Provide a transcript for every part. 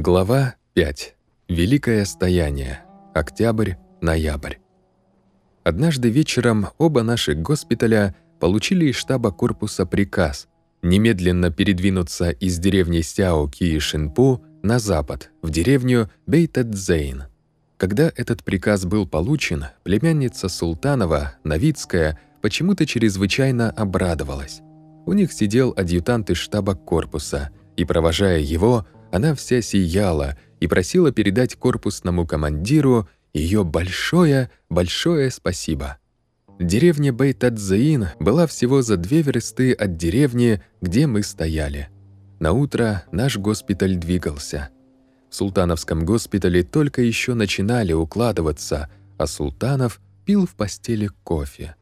Глава 5. Великое стояние. Октябрь-ноябрь. Однажды вечером оба наших госпиталя получили из штаба корпуса приказ немедленно передвинуться из деревни Сяо Ки Шинпу на запад, в деревню Бейтадзейн. Когда этот приказ был получен, племянница Султанова, Новицкая, почему-то чрезвычайно обрадовалась. У них сидел адъютант из штаба корпуса, и, провожая его, она вся сияла и просила передать корпусному командиру ее большое-большое спасибо. Деревня Бейтадзаин была всего за две версты от деревни, где мы стояли. На утро наш госпиталь двигался. В Султановском госпитале только еще начинали укладываться, а Султанов пил в постели кофе.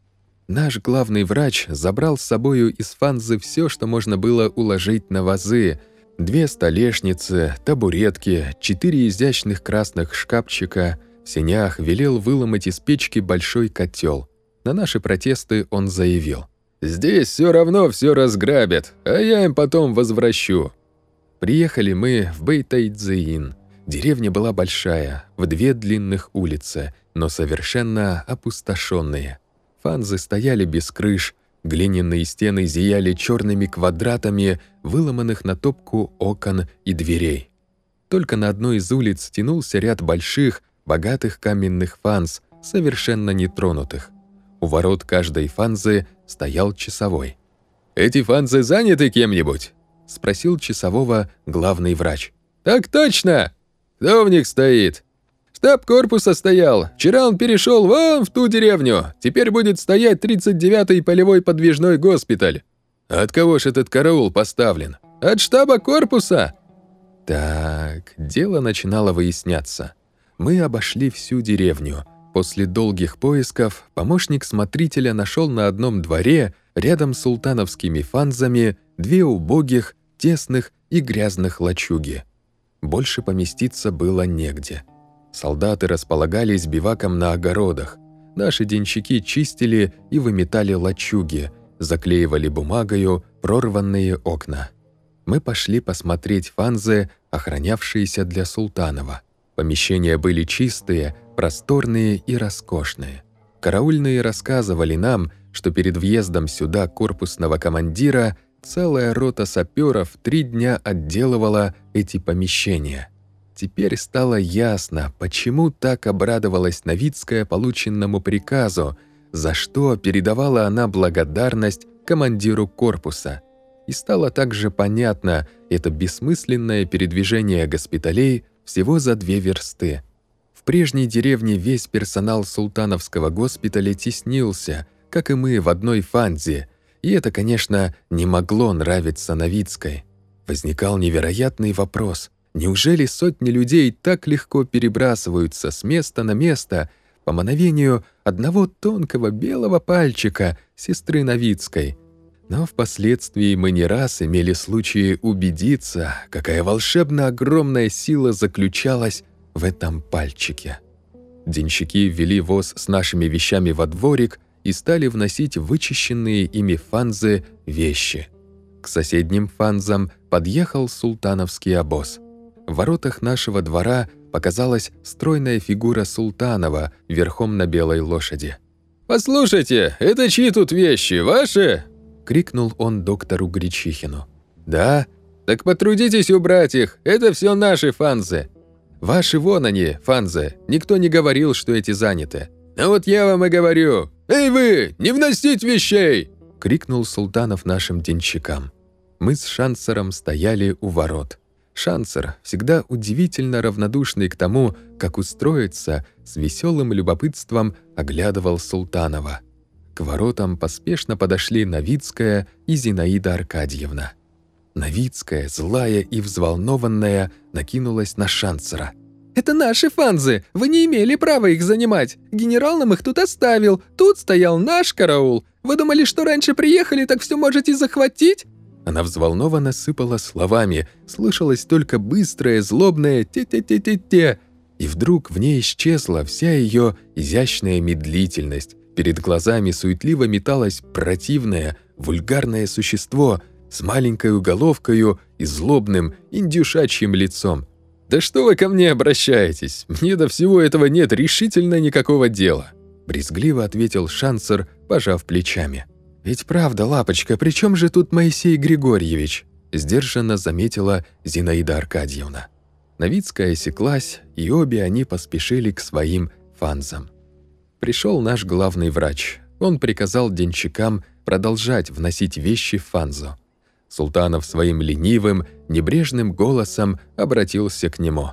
Наш главный врач забрал с собою из фанзы все, что можно было уложить на вазы – Две столешницы, табуретки, четыре изящных красных шкафчика. В сенях велел выломать из печки большой котел. На наши протесты он заявил. «Здесь все равно все разграбят, а я им потом возвращу». Приехали мы в Бейтайдзеин. Деревня была большая, в две длинных улицы, но совершенно опустошенные. Фанзы стояли без крыш, Глиняные стены зияли черными квадратами, выломанных на топку окон и дверей. Только на одной из улиц тянулся ряд больших, богатых каменных фанз, совершенно нетронутых. У ворот каждой фанзы стоял часовой. «Эти фанзы заняты кем-нибудь?» — спросил часового главный врач. «Так точно! Кто в них стоит?» Штаб корпуса стоял. Вчера он перешел вон в ту деревню. Теперь будет стоять 39-й полевой подвижной госпиталь. От кого ж этот караул поставлен? От штаба корпуса. Так, дело начинало выясняться. Мы обошли всю деревню. После долгих поисков помощник смотрителя нашел на одном дворе, рядом с султановскими фанзами, две убогих, тесных и грязных лачуги. Больше поместиться было негде. Солдаты располагались биваком на огородах. Наши денщики чистили и выметали лачуги, заклеивали бумагою прорванные окна. Мы пошли посмотреть фанзы, охранявшиеся для Султанова. Помещения были чистые, просторные и роскошные. Караульные рассказывали нам, что перед въездом сюда корпусного командира целая рота саперов три дня отделывала эти помещения – Теперь стало ясно, почему так обрадовалась Новицкая полученному приказу, за что передавала она благодарность командиру корпуса. И стало также понятно это бессмысленное передвижение госпиталей всего за две версты. В прежней деревне весь персонал султановского госпиталя теснился, как и мы в одной фанзе, и это, конечно, не могло нравиться Новицкой. Возникал невероятный вопрос – Неужели сотни людей так легко перебрасываются с места на место по мановению одного тонкого белого пальчика сестры Новицкой? Но впоследствии мы не раз имели случаи убедиться, какая волшебно огромная сила заключалась в этом пальчике. Денщики ввели воз с нашими вещами во дворик и стали вносить вычищенные ими фанзы вещи. К соседним фанзам подъехал султановский обоз – в воротах нашего двора показалась стройная фигура Султанова верхом на белой лошади. «Послушайте, это чьи тут вещи, ваши?» — крикнул он доктору Гречихину. «Да? Так потрудитесь убрать их, это все наши фанзы. Ваши вон они, фанзы, никто не говорил, что эти заняты. А вот я вам и говорю. Эй вы, не вносить вещей!» — крикнул Султанов нашим денщикам. Мы с Шансером стояли у ворот. Шансер, всегда удивительно равнодушный к тому, как устроиться, с веселым любопытством оглядывал Султанова. К воротам поспешно подошли Новицкая и Зинаида Аркадьевна. Новицкая, злая и взволнованная, накинулась на Шансера. «Это наши фанзы! Вы не имели права их занимать! Генерал нам их тут оставил! Тут стоял наш караул! Вы думали, что раньше приехали, так все можете захватить? Она взволнованно сыпала словами, слышалось только быстрое, злобное «те-те-те-те-те», и вдруг в ней исчезла вся ее изящная медлительность. Перед глазами суетливо металось противное, вульгарное существо с маленькой уголовкою и злобным индюшачьим лицом. «Да что вы ко мне обращаетесь? Мне до всего этого нет решительно никакого дела», брезгливо ответил Шансер, пожав плечами. «Ведь правда, лапочка, при чем же тут Моисей Григорьевич?» сдержанно заметила Зинаида Аркадьевна. Новицкая осеклась, и обе они поспешили к своим фанзам. Пришел наш главный врач. Он приказал денщикам продолжать вносить вещи в фанзу. Султанов своим ленивым, небрежным голосом обратился к нему.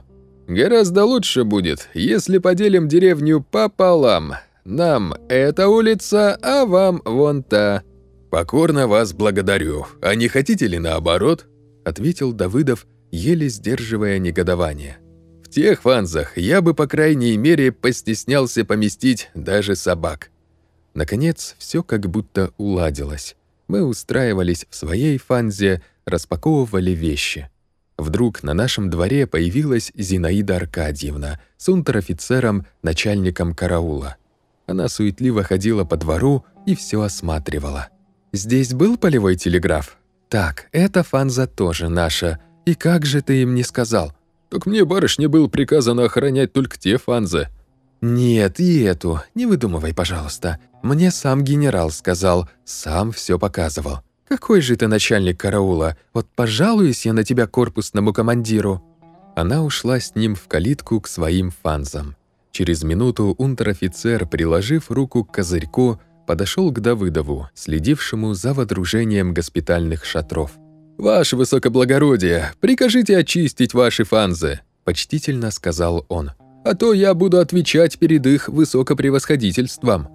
«Гораздо лучше будет, если поделим деревню пополам. Нам эта улица, а вам вон та». «Покорно вас благодарю. А не хотите ли наоборот?» — ответил Давыдов, еле сдерживая негодование. «В тех фанзах я бы, по крайней мере, постеснялся поместить даже собак». Наконец, все как будто уладилось. Мы устраивались в своей фанзе, распаковывали вещи. Вдруг на нашем дворе появилась Зинаида Аркадьевна с унтер-офицером, начальником караула. Она суетливо ходила по двору и все осматривала. «Здесь был полевой телеграф?» «Так, эта фанза тоже наша. И как же ты им не сказал?» «Так мне, барышне, было приказано охранять только те фанзы». «Нет, и эту. Не выдумывай, пожалуйста. Мне сам генерал сказал, сам все показывал. Какой же ты начальник караула? Вот пожалуюсь я на тебя корпусному командиру». Она ушла с ним в калитку к своим фанзам. Через минуту унтер-офицер, приложив руку к козырьку, подошел к Давыдову, следившему за водружением госпитальных шатров. «Ваше высокоблагородие, прикажите очистить ваши фанзы», — почтительно сказал он. «А то я буду отвечать перед их высокопревосходительством».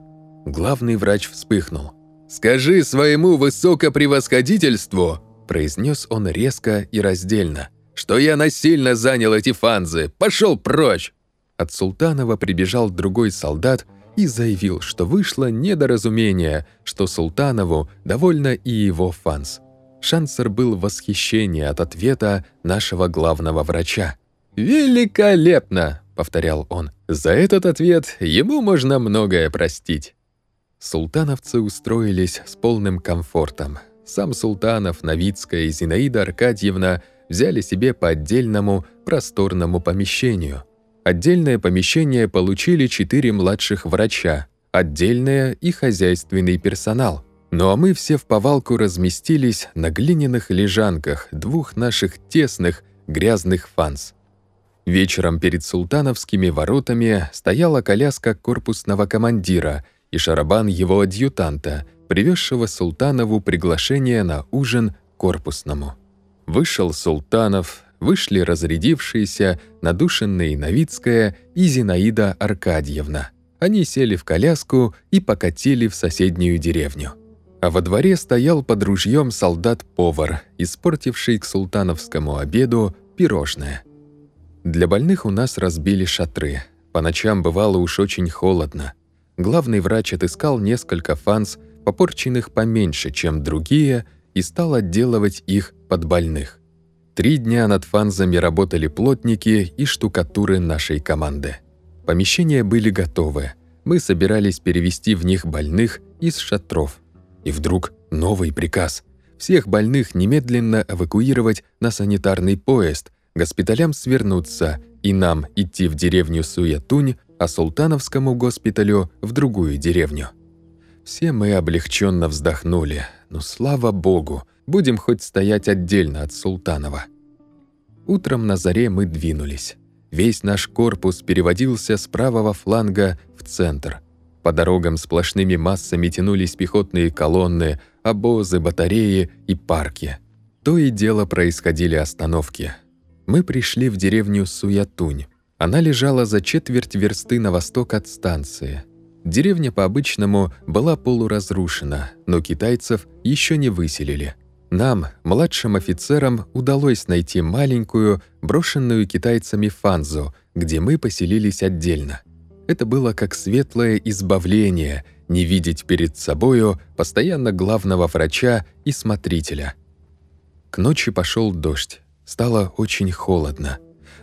Главный врач вспыхнул. «Скажи своему высокопревосходительству», — произнес он резко и раздельно, «что я насильно занял эти фанзы. Пошел прочь!» От Султанова прибежал другой солдат и заявил, что вышло недоразумение, что Султанову довольно и его фанс. Шансер был в восхищении от ответа нашего главного врача. «Великолепно!» — повторял он. «За этот ответ ему можно многое простить». Султановцы устроились с полным комфортом. Сам Султанов, Новицкая и Зинаида Аркадьевна взяли себе по отдельному просторному помещению. Отдельное помещение получили четыре младших врача, отдельное и хозяйственный персонал. Ну а мы все в повалку разместились на глиняных лежанках двух наших тесных грязных фанс. Вечером перед султановскими воротами стояла коляска корпусного командира – и шарабан его адъютанта, привезшего Султанову приглашение на ужин корпусному. Вышел Султанов, вышли разрядившиеся, надушенные Новицкая и Зинаида Аркадьевна. Они сели в коляску и покатили в соседнюю деревню. А во дворе стоял под ружьем солдат-повар, испортивший к султановскому обеду пирожное. Для больных у нас разбили шатры. По ночам бывало уж очень холодно главный врач отыскал несколько фанс, попорченных поменьше, чем другие, и стал отделывать их под больных. Три дня над фанзами работали плотники и штукатуры нашей команды. Помещения были готовы. Мы собирались перевести в них больных из шатров. И вдруг новый приказ. Всех больных немедленно эвакуировать на санитарный поезд, госпиталям свернуться и нам идти в деревню Суятунь а Султановскому госпиталю в другую деревню. Все мы облегченно вздохнули. Ну, слава богу, будем хоть стоять отдельно от Султанова. Утром на заре мы двинулись. Весь наш корпус переводился с правого фланга в центр. По дорогам сплошными массами тянулись пехотные колонны, обозы, батареи и парки. То и дело происходили остановки. Мы пришли в деревню Суятунь. Она лежала за четверть версты на восток от станции. Деревня по-обычному была полуразрушена, но китайцев еще не выселили. Нам, младшим офицерам, удалось найти маленькую, брошенную китайцами фанзу, где мы поселились отдельно. Это было как светлое избавление не видеть перед собою постоянно главного врача и смотрителя. К ночи пошел дождь. Стало очень холодно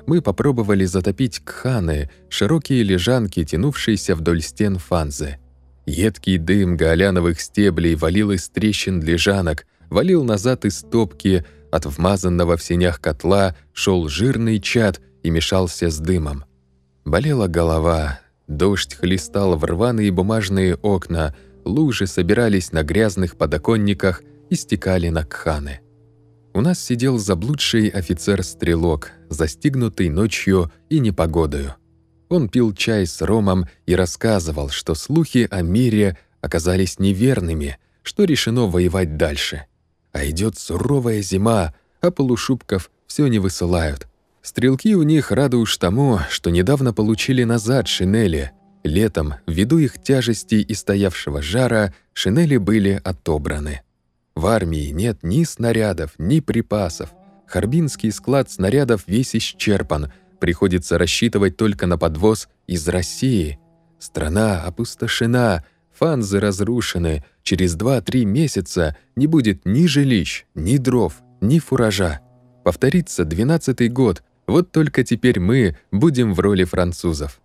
мы попробовали затопить кханы, широкие лежанки, тянувшиеся вдоль стен фанзы. Едкий дым гаоляновых стеблей валил из трещин лежанок, валил назад из топки, от вмазанного в сенях котла шел жирный чад и мешался с дымом. Болела голова, дождь хлестал в рваные бумажные окна, лужи собирались на грязных подоконниках и стекали на кханы. У нас сидел заблудший офицер-стрелок, застигнутый ночью и непогодою. Он пил чай с ромом и рассказывал, что слухи о мире оказались неверными, что решено воевать дальше. А идет суровая зима, а полушубков все не высылают. Стрелки у них рады уж тому, что недавно получили назад шинели. Летом, ввиду их тяжести и стоявшего жара, шинели были отобраны. В армии нет ни снарядов, ни припасов. Харбинский склад снарядов весь исчерпан, приходится рассчитывать только на подвоз из России. Страна опустошена, фанзы разрушены, через 2-3 месяца не будет ни жилищ, ни дров, ни фуража. Повторится двенадцатый год, вот только теперь мы будем в роли французов.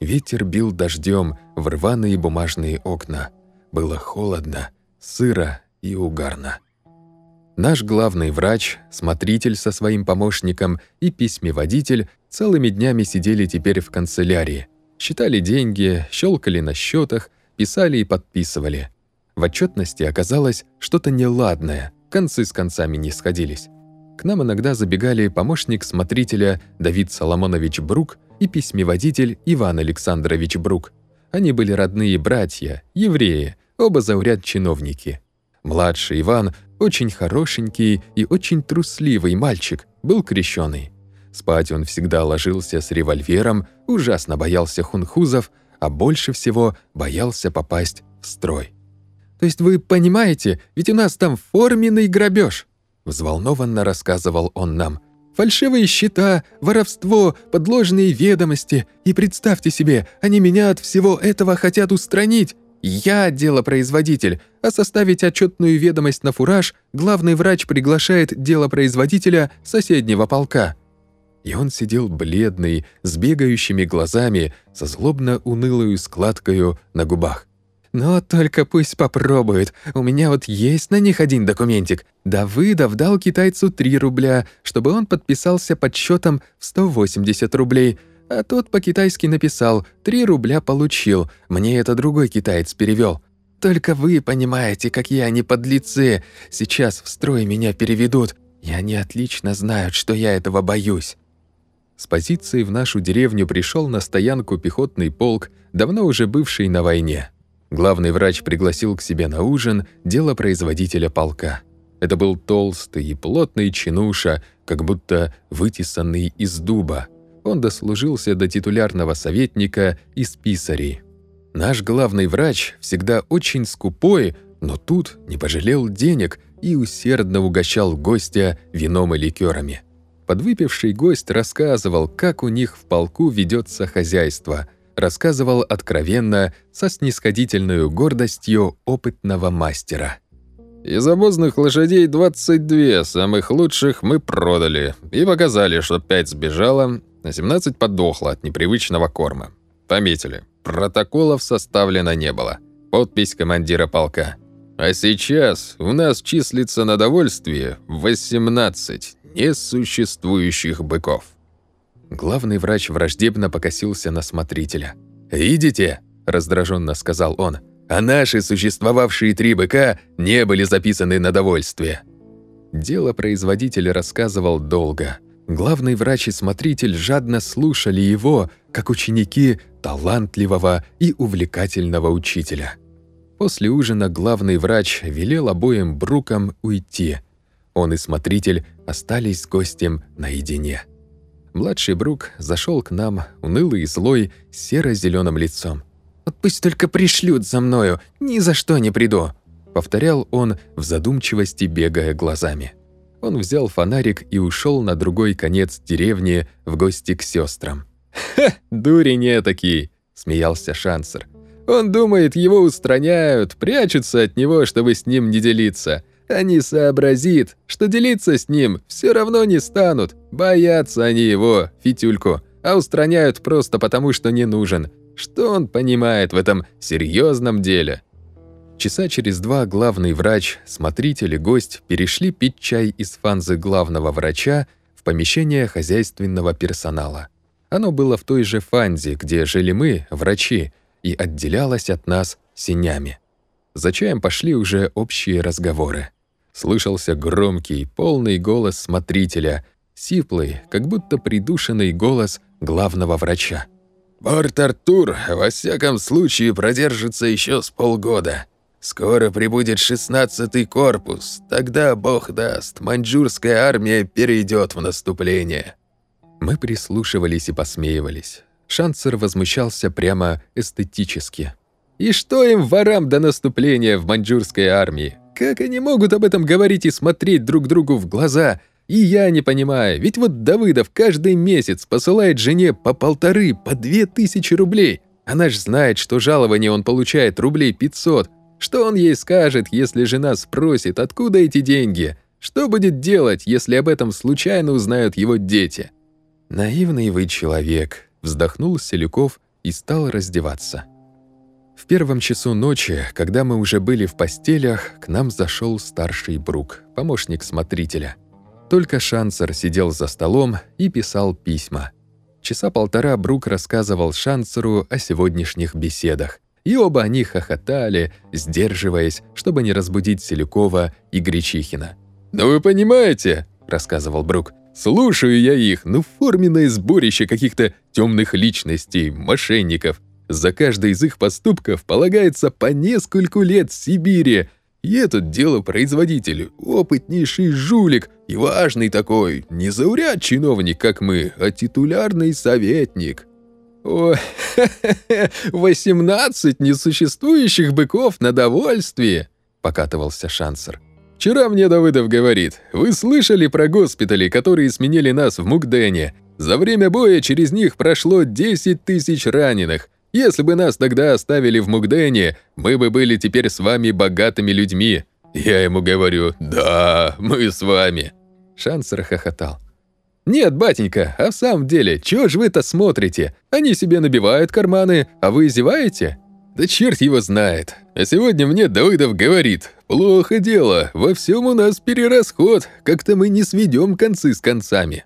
Ветер бил дождем в рваные бумажные окна. Было холодно, сыро и угарно. Наш главный врач, смотритель со своим помощником и письмеводитель целыми днями сидели теперь в канцелярии. Считали деньги, щелкали на счетах, писали и подписывали. В отчетности оказалось что-то неладное, концы с концами не сходились. К нам иногда забегали помощник смотрителя Давид Соломонович Брук и письмеводитель Иван Александрович Брук. Они были родные братья, евреи, оба зауряд чиновники. Младший Иван, очень хорошенький и очень трусливый мальчик, был крещеный. Спать он всегда ложился с револьвером, ужасно боялся хунхузов, а больше всего боялся попасть в строй. «То есть вы понимаете, ведь у нас там форменный грабеж, взволнованно рассказывал он нам. «Фальшивые счета, воровство, подложные ведомости. И представьте себе, они меня от всего этого хотят устранить. Я делопроизводитель, а составить отчетную ведомость на фураж главный врач приглашает делопроизводителя соседнего полка. И он сидел бледный, с бегающими глазами, со злобно-унылою складкою на губах. «Но только пусть попробует. У меня вот есть на них один документик. Давыдов дал китайцу 3 рубля, чтобы он подписался под счетом в 180 рублей. А тот по-китайски написал «3 рубля получил». Мне это другой китаец перевел. Только вы понимаете, какие они подлецы. Сейчас в строй меня переведут, и они отлично знают, что я этого боюсь». С позиции в нашу деревню пришел на стоянку пехотный полк, давно уже бывший на войне. Главный врач пригласил к себе на ужин дело производителя полка. Это был толстый и плотный чинуша, как будто вытесанный из дуба. Он дослужился до титулярного советника из писарей. Наш главный врач всегда очень скупой, но тут не пожалел денег и усердно угощал гостя вином и ликерами. Подвыпивший гость рассказывал, как у них в полку ведется хозяйство. Рассказывал откровенно, со снисходительной гордостью опытного мастера. «Из обозных лошадей 22, самых лучших мы продали и показали, что 5 сбежало, а 17 подохло от непривычного корма. Пометили, протоколов составлено не было. Подпись командира полка. А сейчас у нас числится на довольствие 18 несуществующих быков. Главный врач враждебно покосился на смотрителя. «Видите?» – раздраженно сказал он. «А наши существовавшие три быка не были записаны на довольствие». Дело производителя рассказывал долго. Главный врач и смотритель жадно слушали его, как ученики талантливого и увлекательного учителя. После ужина главный врач велел обоим брукам уйти – он и смотритель остались с гостем наедине. Младший Брук зашел к нам, унылый и злой, с серо-зеленым лицом. «Вот пусть только пришлют за мною, ни за что не приду», — повторял он в задумчивости, бегая глазами. Он взял фонарик и ушел на другой конец деревни в гости к сестрам. «Ха, дурень этакий!» — смеялся Шансер. «Он думает, его устраняют, прячутся от него, чтобы с ним не делиться не сообразит, что делиться с ним все равно не станут. Боятся они его, Фитюльку, а устраняют просто потому, что не нужен. Что он понимает в этом серьезном деле? Часа через два главный врач, смотритель и гость перешли пить чай из фанзы главного врача в помещение хозяйственного персонала. Оно было в той же фанзе, где жили мы, врачи, и отделялось от нас синями. За чаем пошли уже общие разговоры. Слышался громкий, полный голос смотрителя, сиплый, как будто придушенный голос главного врача. «Порт Артур, во всяком случае, продержится еще с полгода. Скоро прибудет шестнадцатый корпус. Тогда, бог даст, маньчжурская армия перейдет в наступление». Мы прислушивались и посмеивались. Шанцер возмущался прямо эстетически. «И что им, ворам, до наступления в маньчжурской армии? Как они могут об этом говорить и смотреть друг другу в глаза? И я не понимаю, ведь вот Давыдов каждый месяц посылает жене по полторы, по две тысячи рублей. Она ж знает, что жалование он получает рублей 500. Что он ей скажет, если жена спросит, откуда эти деньги? Что будет делать, если об этом случайно узнают его дети?» «Наивный вы человек», — вздохнул Селюков и стал раздеваться. В первом часу ночи, когда мы уже были в постелях, к нам зашел старший Брук, помощник смотрителя. Только Шансер сидел за столом и писал письма. Часа полтора Брук рассказывал Шансеру о сегодняшних беседах, и оба они хохотали, сдерживаясь, чтобы не разбудить Селюкова и Гречихина. «Ну вы понимаете», — рассказывал Брук, Слушаю я их, ну форменное сборище каких-то темных личностей, мошенников. За каждый из их поступков полагается по нескольку лет в Сибири. И этот делопроизводитель, опытнейший жулик и важный такой, не зауряд чиновник, как мы, а титулярный советник. О, 18 несуществующих быков на довольствие, покатывался Шансер. Вчера мне Давыдов говорит, вы слышали про госпитали, которые сменили нас в Мукдене? За время боя через них прошло 10 тысяч раненых. Если бы нас тогда оставили в Мукдене, мы бы были теперь с вами богатыми людьми. Я ему говорю, да, мы с вами. Шансер хохотал. «Нет, батенька, а в самом деле, чего ж вы-то смотрите? Они себе набивают карманы, а вы зеваете?» Да черт его знает. А сегодня мне Давыдов говорит, плохо дело, во всем у нас перерасход, как-то мы не сведем концы с концами.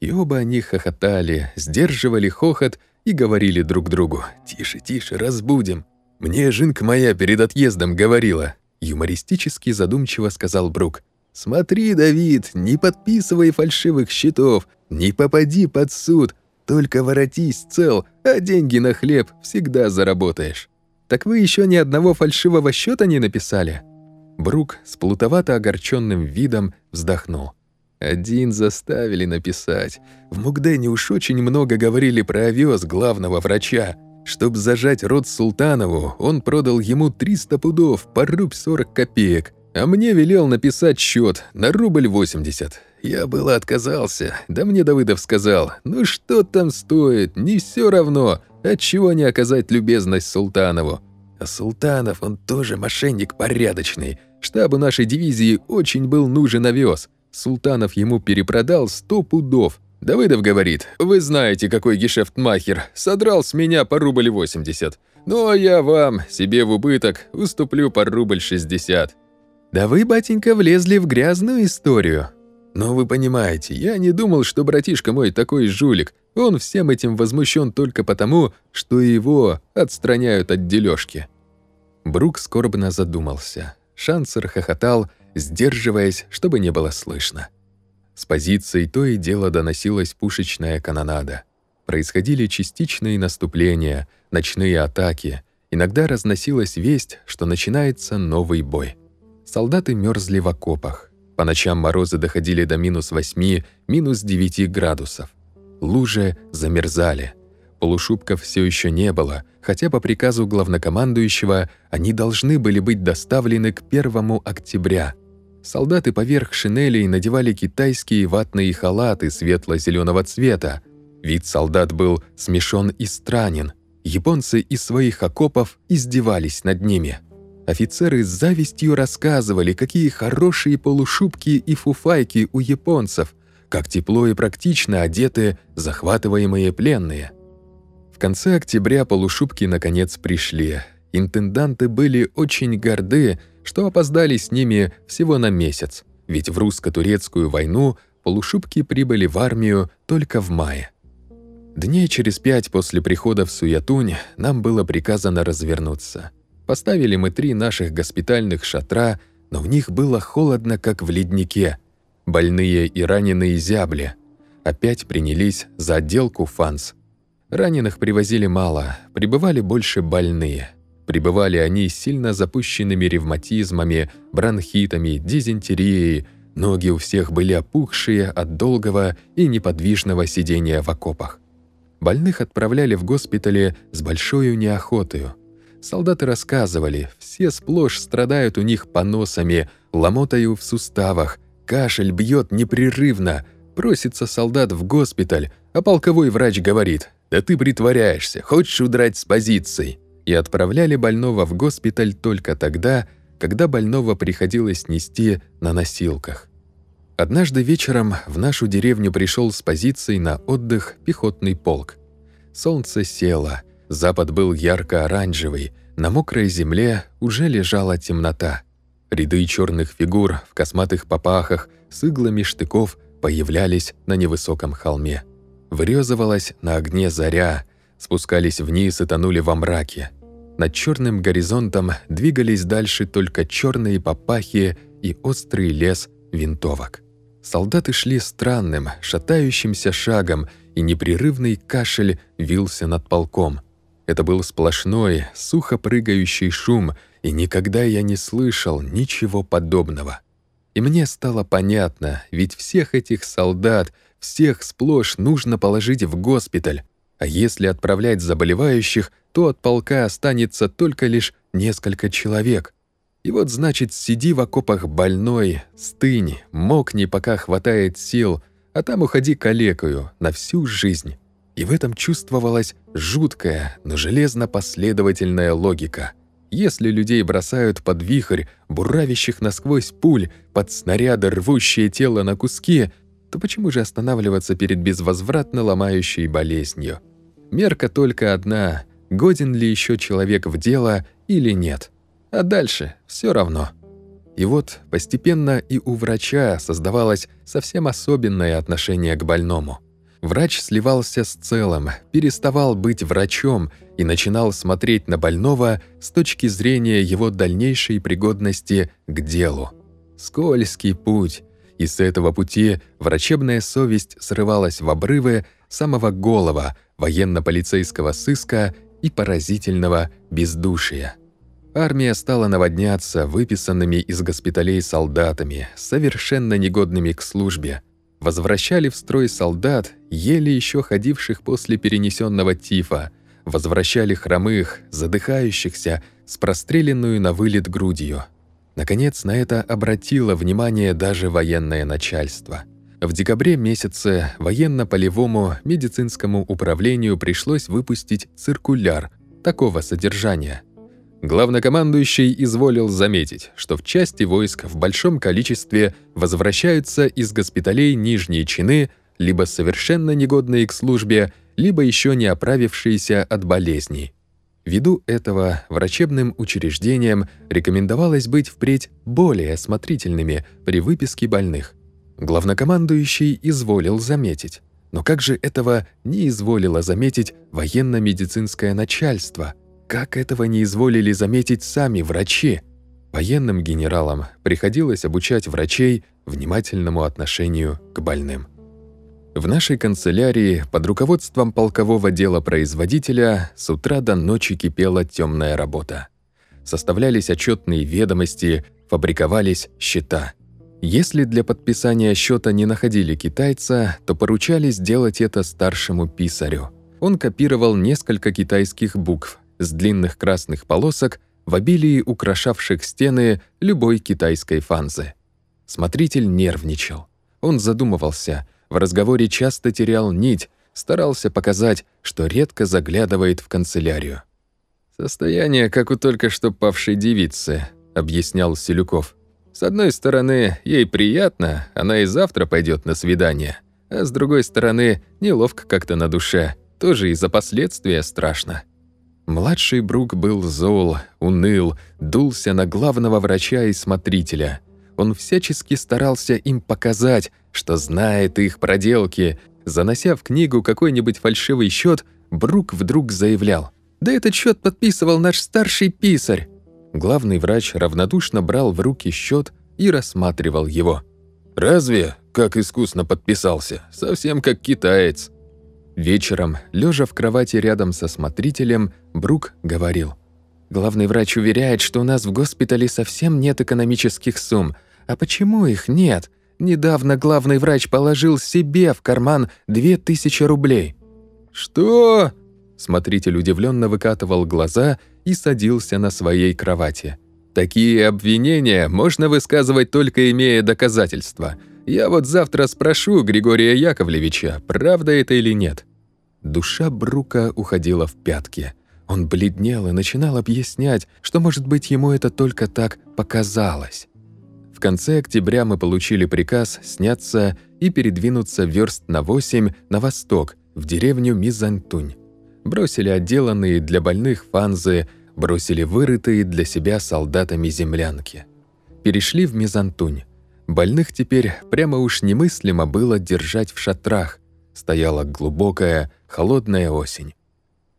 И оба они хохотали, сдерживали хохот и говорили друг другу, «Тише, тише, разбудим». «Мне жинка моя перед отъездом говорила», — юмористически задумчиво сказал Брук. «Смотри, Давид, не подписывай фальшивых счетов, не попади под суд, только воротись цел, а деньги на хлеб всегда заработаешь». «Так вы еще ни одного фальшивого счета не написали?» Брук с плутовато огорченным видом вздохнул. Один заставили написать. В Мугдене уж очень много говорили про овес главного врача. Чтоб зажать рот Султанову, он продал ему 300 пудов по рубь 40 копеек, а мне велел написать счет на рубль 80. Я было отказался, да мне Давыдов сказал, ну что там стоит, не все равно, Отчего не оказать любезность Султанову? А Султанов, он тоже мошенник порядочный. Штабу нашей дивизии очень был нужен овес. Султанов ему перепродал сто пудов. Давыдов говорит, «Вы знаете, какой гешефтмахер, содрал с меня по рубль 80. Ну а я вам, себе в убыток, уступлю по рубль 60». «Да вы, батенька, влезли в грязную историю», но вы понимаете, я не думал, что братишка мой такой жулик. Он всем этим возмущен только потому, что его отстраняют от дележки. Брук скорбно задумался. Шансер хохотал, сдерживаясь, чтобы не было слышно. С позиции то и дело доносилась пушечная канонада. Происходили частичные наступления, ночные атаки. Иногда разносилась весть, что начинается новый бой. Солдаты мерзли в окопах. По ночам морозы доходили до минус 8, минус 9 градусов. Лужи замерзали. Полушубков все еще не было, хотя по приказу главнокомандующего они должны были быть доставлены к 1 октября. Солдаты поверх шинелей надевали китайские ватные халаты светло зеленого цвета. Вид солдат был смешон и странен. Японцы из своих окопов издевались над ними. Офицеры с завистью рассказывали, какие хорошие полушубки и фуфайки у японцев, как тепло и практично одеты захватываемые пленные. В конце октября полушубки наконец пришли. Интенданты были очень горды, что опоздали с ними всего на месяц, ведь в русско-турецкую войну полушубки прибыли в армию только в мае. Дней через пять после прихода в Суятунь нам было приказано развернуться. Поставили мы три наших госпитальных шатра, но в них было холодно, как в леднике. Больные и раненые зябли. Опять принялись за отделку фанс. Раненых привозили мало, прибывали больше больные. Прибывали они с сильно запущенными ревматизмами, бронхитами, дизентерией, ноги у всех были опухшие от долгого и неподвижного сидения в окопах. Больных отправляли в госпитали с большой неохотою. Солдаты рассказывали, все сплошь страдают у них поносами, ломотою в суставах, кашель бьет непрерывно, просится солдат в госпиталь, а полковой врач говорит «Да ты притворяешься, хочешь удрать с позиций» и отправляли больного в госпиталь только тогда, когда больного приходилось нести на носилках. Однажды вечером в нашу деревню пришел с позицией на отдых пехотный полк. Солнце село, запад был ярко-оранжевый, на мокрой земле уже лежала темнота. Ряды черных фигур в косматых попахах с иглами штыков появлялись на невысоком холме. Врезывалась на огне заря, спускались вниз и тонули во мраке. Над черным горизонтом двигались дальше только черные папахи и острый лес винтовок. Солдаты шли странным, шатающимся шагом, и непрерывный кашель вился над полком. Это был сплошной, сухо прыгающий шум, и никогда я не слышал ничего подобного. И мне стало понятно, ведь всех этих солдат, всех сплошь нужно положить в госпиталь, а если отправлять заболевающих, то от полка останется только лишь несколько человек. И вот значит, сиди в окопах больной, стынь, мокни, пока хватает сил, а там уходи калекою на всю жизнь. И в этом чувствовалась жуткая, но железно-последовательная логика. Если людей бросают под вихрь, буравящих насквозь пуль, под снаряды, рвущие тело на куски, то почему же останавливаться перед безвозвратно ломающей болезнью? Мерка только одна — годен ли еще человек в дело или нет. А дальше все равно. И вот постепенно и у врача создавалось совсем особенное отношение к больному. Врач сливался с целым, переставал быть врачом и начинал смотреть на больного с точки зрения его дальнейшей пригодности к делу. Скользкий путь, и с этого пути врачебная совесть срывалась в обрывы самого голого – военно-полицейского сыска и поразительного бездушия. Армия стала наводняться выписанными из госпиталей солдатами, совершенно негодными к службе. Возвращали в строй солдат, еле еще ходивших после перенесенного тифа, возвращали хромых, задыхающихся, с простреленную на вылет грудью. Наконец, на это обратило внимание даже военное начальство – в декабре месяце военно-полевому медицинскому управлению пришлось выпустить циркуляр такого содержания. Главнокомандующий изволил заметить, что в части войск в большом количестве возвращаются из госпиталей нижние чины, либо совершенно негодные к службе, либо еще не оправившиеся от болезней. Ввиду этого врачебным учреждениям рекомендовалось быть впредь более осмотрительными при выписке больных. Главнокомандующий изволил заметить. Но как же этого не изволило заметить военно-медицинское начальство? Как этого не изволили заметить сами врачи? Военным генералам приходилось обучать врачей внимательному отношению к больным. В нашей канцелярии под руководством полкового дела производителя с утра до ночи кипела темная работа. Составлялись отчетные ведомости, фабриковались счета – если для подписания счета не находили китайца, то поручали сделать это старшему писарю. Он копировал несколько китайских букв с длинных красных полосок в обилии украшавших стены любой китайской фанзы. Смотритель нервничал. Он задумывался, в разговоре часто терял нить, старался показать, что редко заглядывает в канцелярию. «Состояние, как у только что павшей девицы», — объяснял Селюков. С одной стороны, ей приятно, она и завтра пойдет на свидание, а с другой стороны, неловко как-то на душе, тоже из-за последствия страшно. Младший Брук был зол, уныл, дулся на главного врача и смотрителя. Он всячески старался им показать, что знает их проделки. Занося в книгу какой-нибудь фальшивый счет, Брук вдруг заявлял. «Да этот счет подписывал наш старший писарь!» Главный врач равнодушно брал в руки счет и рассматривал его. «Разве? Как искусно подписался. Совсем как китаец». Вечером, лежа в кровати рядом со смотрителем, Брук говорил. «Главный врач уверяет, что у нас в госпитале совсем нет экономических сумм. А почему их нет? Недавно главный врач положил себе в карман две тысячи рублей». «Что?» Смотритель удивленно выкатывал глаза и садился на своей кровати. «Такие обвинения можно высказывать только имея доказательства. Я вот завтра спрошу Григория Яковлевича, правда это или нет». Душа Брука уходила в пятки. Он бледнел и начинал объяснять, что, может быть, ему это только так показалось. В конце октября мы получили приказ сняться и передвинуться верст на 8 на восток, в деревню Мизантунь. Бросили отделанные для больных фанзы, бросили вырытые для себя солдатами землянки. Перешли в Мизантунь. Больных теперь прямо уж немыслимо было держать в шатрах. Стояла глубокая, холодная осень.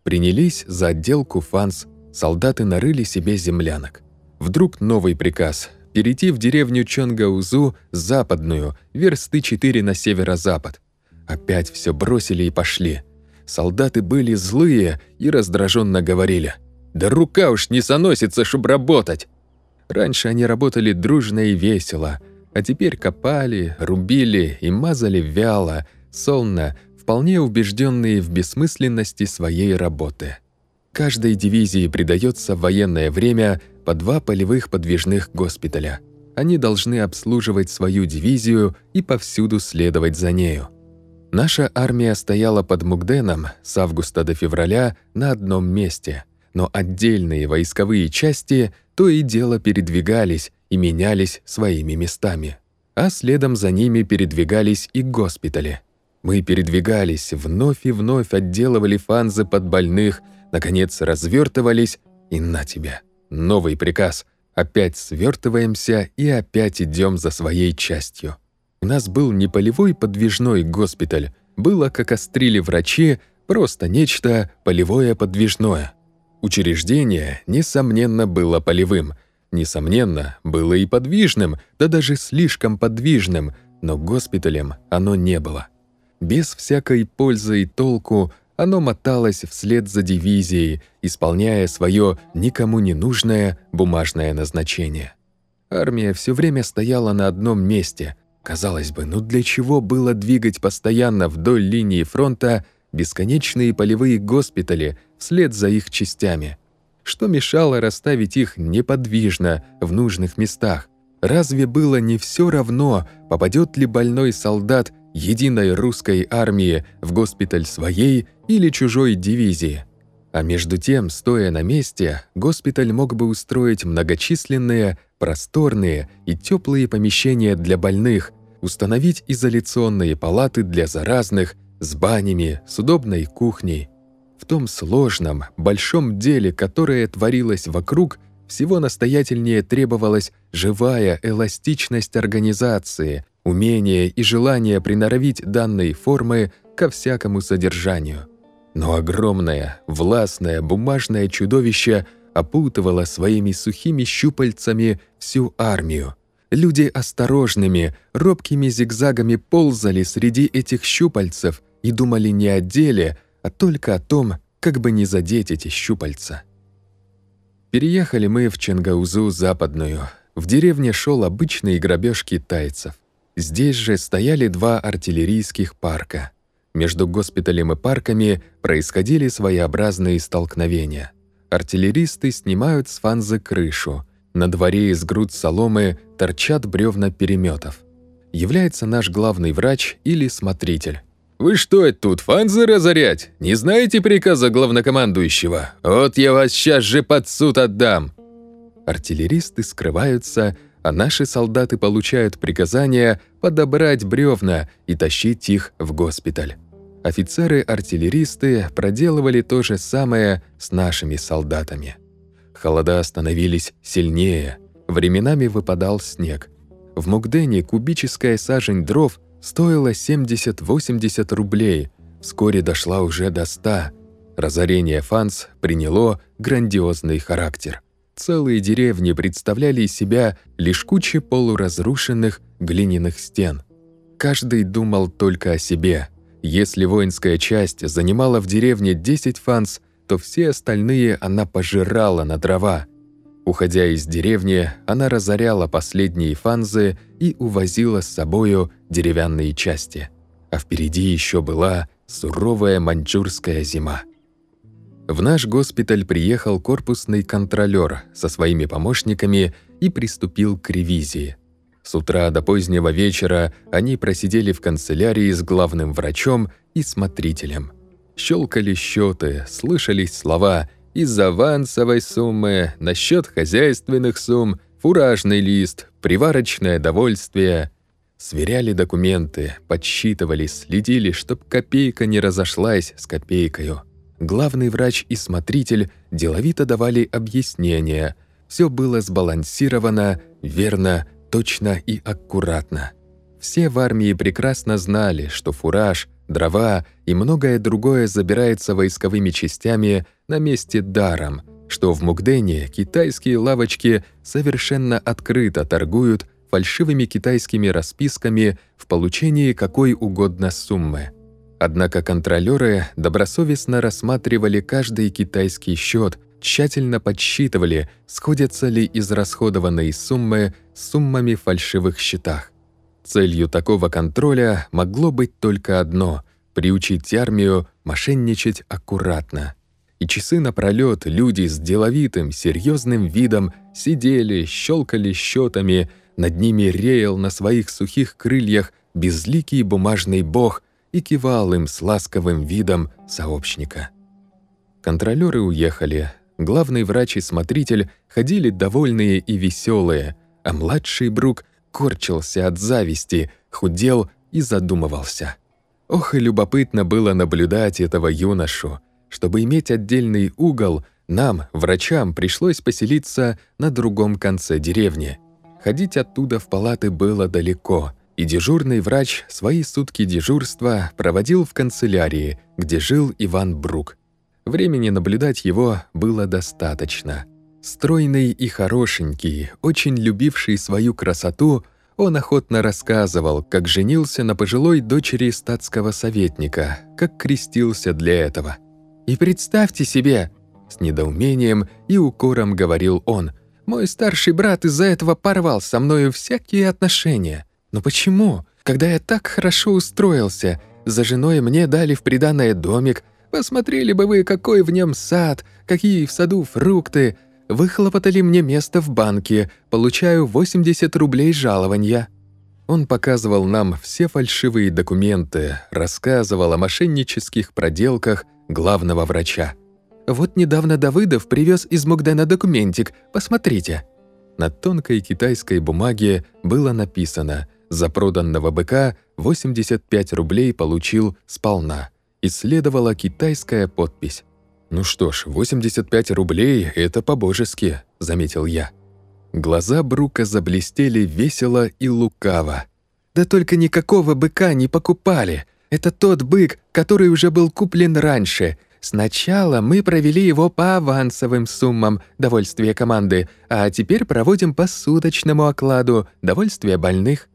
Принялись за отделку фанз, солдаты нарыли себе землянок. Вдруг новый приказ — перейти в деревню Чонгаузу, западную, версты 4 на северо-запад. Опять все бросили и пошли. Солдаты были злые и раздраженно говорили. «Да рука уж не соносится, чтоб работать!» Раньше они работали дружно и весело — а теперь копали, рубили и мазали вяло, сонно, вполне убежденные в бессмысленности своей работы. Каждой дивизии придается в военное время по два полевых подвижных госпиталя. Они должны обслуживать свою дивизию и повсюду следовать за нею. Наша армия стояла под Мугденом с августа до февраля на одном месте, но отдельные войсковые части то и дело передвигались и менялись своими местами. А следом за ними передвигались и госпитали. Мы передвигались, вновь и вновь отделывали фанзы под больных, наконец развертывались, и на тебе. Новый приказ. Опять свертываемся и опять идем за своей частью. У нас был не полевой подвижной госпиталь, было, как острили врачи, просто нечто полевое подвижное. Учреждение, несомненно, было полевым — несомненно, было и подвижным, да даже слишком подвижным, но госпиталем оно не было. Без всякой пользы и толку оно моталось вслед за дивизией, исполняя свое никому не нужное бумажное назначение. Армия все время стояла на одном месте. Казалось бы, ну для чего было двигать постоянно вдоль линии фронта бесконечные полевые госпитали вслед за их частями – что мешало расставить их неподвижно в нужных местах? Разве было не все равно, попадет ли больной солдат единой русской армии в госпиталь своей или чужой дивизии? А между тем, стоя на месте, госпиталь мог бы устроить многочисленные, просторные и теплые помещения для больных, установить изоляционные палаты для заразных с банями, с удобной кухней, в том сложном, большом деле, которое творилось вокруг, всего настоятельнее требовалась живая эластичность организации, умение и желание приноровить данные формы ко всякому содержанию. Но огромное, властное, бумажное чудовище опутывало своими сухими щупальцами всю армию. Люди осторожными, робкими зигзагами ползали среди этих щупальцев и думали не о деле, а только о том, как бы не задеть эти щупальца. Переехали мы в Чангаузу западную. В деревне шел обычный грабеж китайцев. Здесь же стояли два артиллерийских парка. Между госпиталем и парками происходили своеобразные столкновения. Артиллеристы снимают с фанзы крышу. На дворе из груд соломы торчат бревна переметов. Является наш главный врач или смотритель. «Вы что это тут, фанзы разорять? Не знаете приказа главнокомандующего? Вот я вас сейчас же под суд отдам!» Артиллеристы скрываются, а наши солдаты получают приказание подобрать бревна и тащить их в госпиталь. Офицеры-артиллеристы проделывали то же самое с нашими солдатами. Холода становились сильнее, временами выпадал снег. В Мукдене кубическая сажень дров стоила 70-80 рублей, вскоре дошла уже до 100. Разорение Фанс приняло грандиозный характер. Целые деревни представляли из себя лишь кучи полуразрушенных глиняных стен. Каждый думал только о себе. Если воинская часть занимала в деревне 10 фанс, то все остальные она пожирала на дрова. Уходя из деревни, она разоряла последние фанзы и увозила с собою деревянные части. А впереди еще была суровая маньчжурская зима. В наш госпиталь приехал корпусный контролёр со своими помощниками и приступил к ревизии. С утра до позднего вечера они просидели в канцелярии с главным врачом и смотрителем. Щелкали счеты, слышались слова из авансовой суммы, на счет хозяйственных сумм, фуражный лист, приварочное довольствие. Сверяли документы, подсчитывали, следили, чтоб копейка не разошлась с копейкою. Главный врач и смотритель деловито давали объяснения. Все было сбалансировано, верно, точно и аккуратно. Все в армии прекрасно знали, что фураж, дрова и многое другое забирается войсковыми частями на месте даром, что в Мукдене китайские лавочки совершенно открыто торгуют фальшивыми китайскими расписками в получении какой угодно суммы. Однако контролёры добросовестно рассматривали каждый китайский счет, тщательно подсчитывали, сходятся ли израсходованные суммы с суммами в фальшивых счетах. Целью такого контроля могло быть только одно — приучить армию мошенничать аккуратно. И часы напролёт люди с деловитым, серьезным видом сидели, щелкали счетами, над ними реял на своих сухих крыльях безликий бумажный бог — и кивал им с ласковым видом сообщника. Контролёры уехали. Главный врач и смотритель ходили довольные и веселые, а младший Брук корчился от зависти, худел и задумывался. Ох и любопытно было наблюдать этого юношу. Чтобы иметь отдельный угол, нам, врачам, пришлось поселиться на другом конце деревни. Ходить оттуда в палаты было далеко — и дежурный врач свои сутки дежурства проводил в канцелярии, где жил Иван Брук. Времени наблюдать его было достаточно. Стройный и хорошенький, очень любивший свою красоту, он охотно рассказывал, как женился на пожилой дочери статского советника, как крестился для этого. «И представьте себе!» С недоумением и укором говорил он. «Мой старший брат из-за этого порвал со мною всякие отношения. Но почему? Когда я так хорошо устроился, за женой мне дали в приданое домик, посмотрели бы вы, какой в нем сад, какие в саду фрукты, выхлопотали мне место в банке, получаю 80 рублей жалования». Он показывал нам все фальшивые документы, рассказывал о мошеннических проделках главного врача. «Вот недавно Давыдов привез из Мугдена документик, посмотрите». На тонкой китайской бумаге было написано за проданного быка 85 рублей получил сполна. И следовала китайская подпись. «Ну что ж, 85 рублей — это по-божески», — заметил я. Глаза Брука заблестели весело и лукаво. «Да только никакого быка не покупали. Это тот бык, который уже был куплен раньше. Сначала мы провели его по авансовым суммам довольствия команды, а теперь проводим по суточному окладу довольствия больных.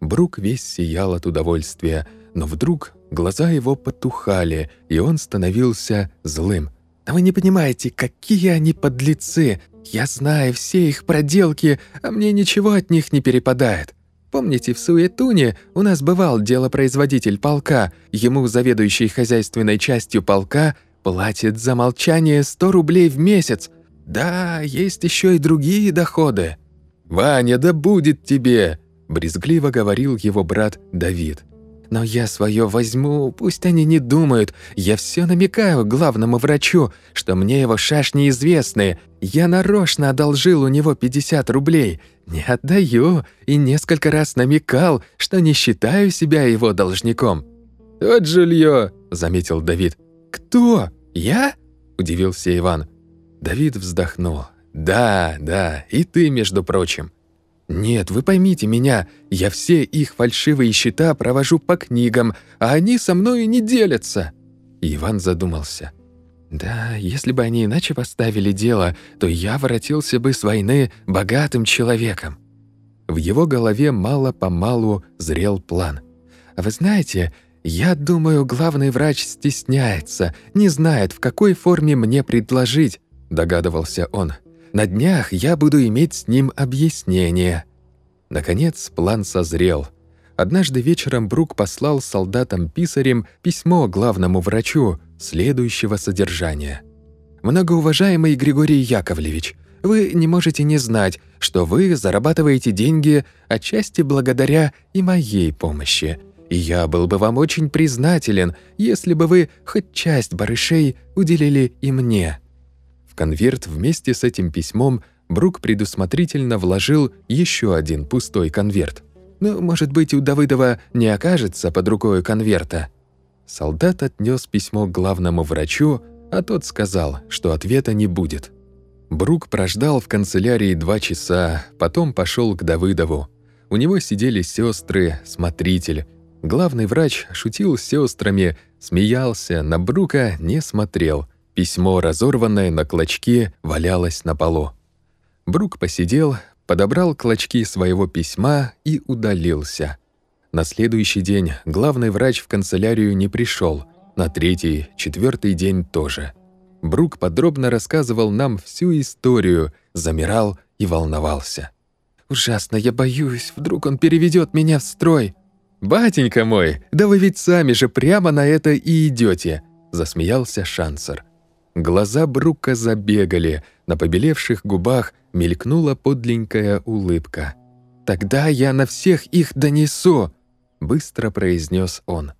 Брук весь сиял от удовольствия, но вдруг глаза его потухали, и он становился злым. «Да вы не понимаете, какие они подлецы! Я знаю все их проделки, а мне ничего от них не перепадает. Помните, в Суетуне у нас бывал делопроизводитель полка, ему заведующий хозяйственной частью полка платит за молчание 100 рублей в месяц. Да, есть еще и другие доходы». «Ваня, да будет тебе!» Брезгливо говорил его брат Давид. «Но я свое возьму, пусть они не думают. Я все намекаю главному врачу, что мне его шашни известны. Я нарочно одолжил у него 50 рублей. Не отдаю и несколько раз намекал, что не считаю себя его должником». «Вот жилье», — заметил Давид. «Кто? Я?» — удивился Иван. Давид вздохнул. «Да, да, и ты, между прочим». Нет, вы поймите меня, я все их фальшивые счета провожу по книгам, а они со мной не делятся». Иван задумался. «Да, если бы они иначе поставили дело, то я воротился бы с войны богатым человеком». В его голове мало-помалу зрел план. «А вы знаете, я думаю, главный врач стесняется, не знает, в какой форме мне предложить», – догадывался он. «На днях я буду иметь с ним объяснение». Наконец план созрел. Однажды вечером Брук послал солдатам-писарем письмо главному врачу следующего содержания. «Многоуважаемый Григорий Яковлевич, вы не можете не знать, что вы зарабатываете деньги отчасти благодаря и моей помощи. И я был бы вам очень признателен, если бы вы хоть часть барышей уделили и мне». Конверт вместе с этим письмом Брук предусмотрительно вложил еще один пустой конверт. «Ну, может быть, у Давыдова не окажется под рукой конверта». Солдат отнес письмо к главному врачу, а тот сказал, что ответа не будет. Брук прождал в канцелярии два часа, потом пошел к Давыдову. У него сидели сестры, смотритель. Главный врач шутил с сестрами, смеялся, на Брука не смотрел. Письмо, разорванное на клочки, валялось на полу. Брук посидел, подобрал клочки своего письма и удалился. На следующий день главный врач в канцелярию не пришел, на третий, четвертый день тоже. Брук подробно рассказывал нам всю историю, замирал и волновался. «Ужасно, я боюсь, вдруг он переведет меня в строй». «Батенька мой, да вы ведь сами же прямо на это и идете, засмеялся Шансер. Глаза Брука забегали, на побелевших губах мелькнула подленькая улыбка. «Тогда я на всех их донесу!» — быстро произнес он.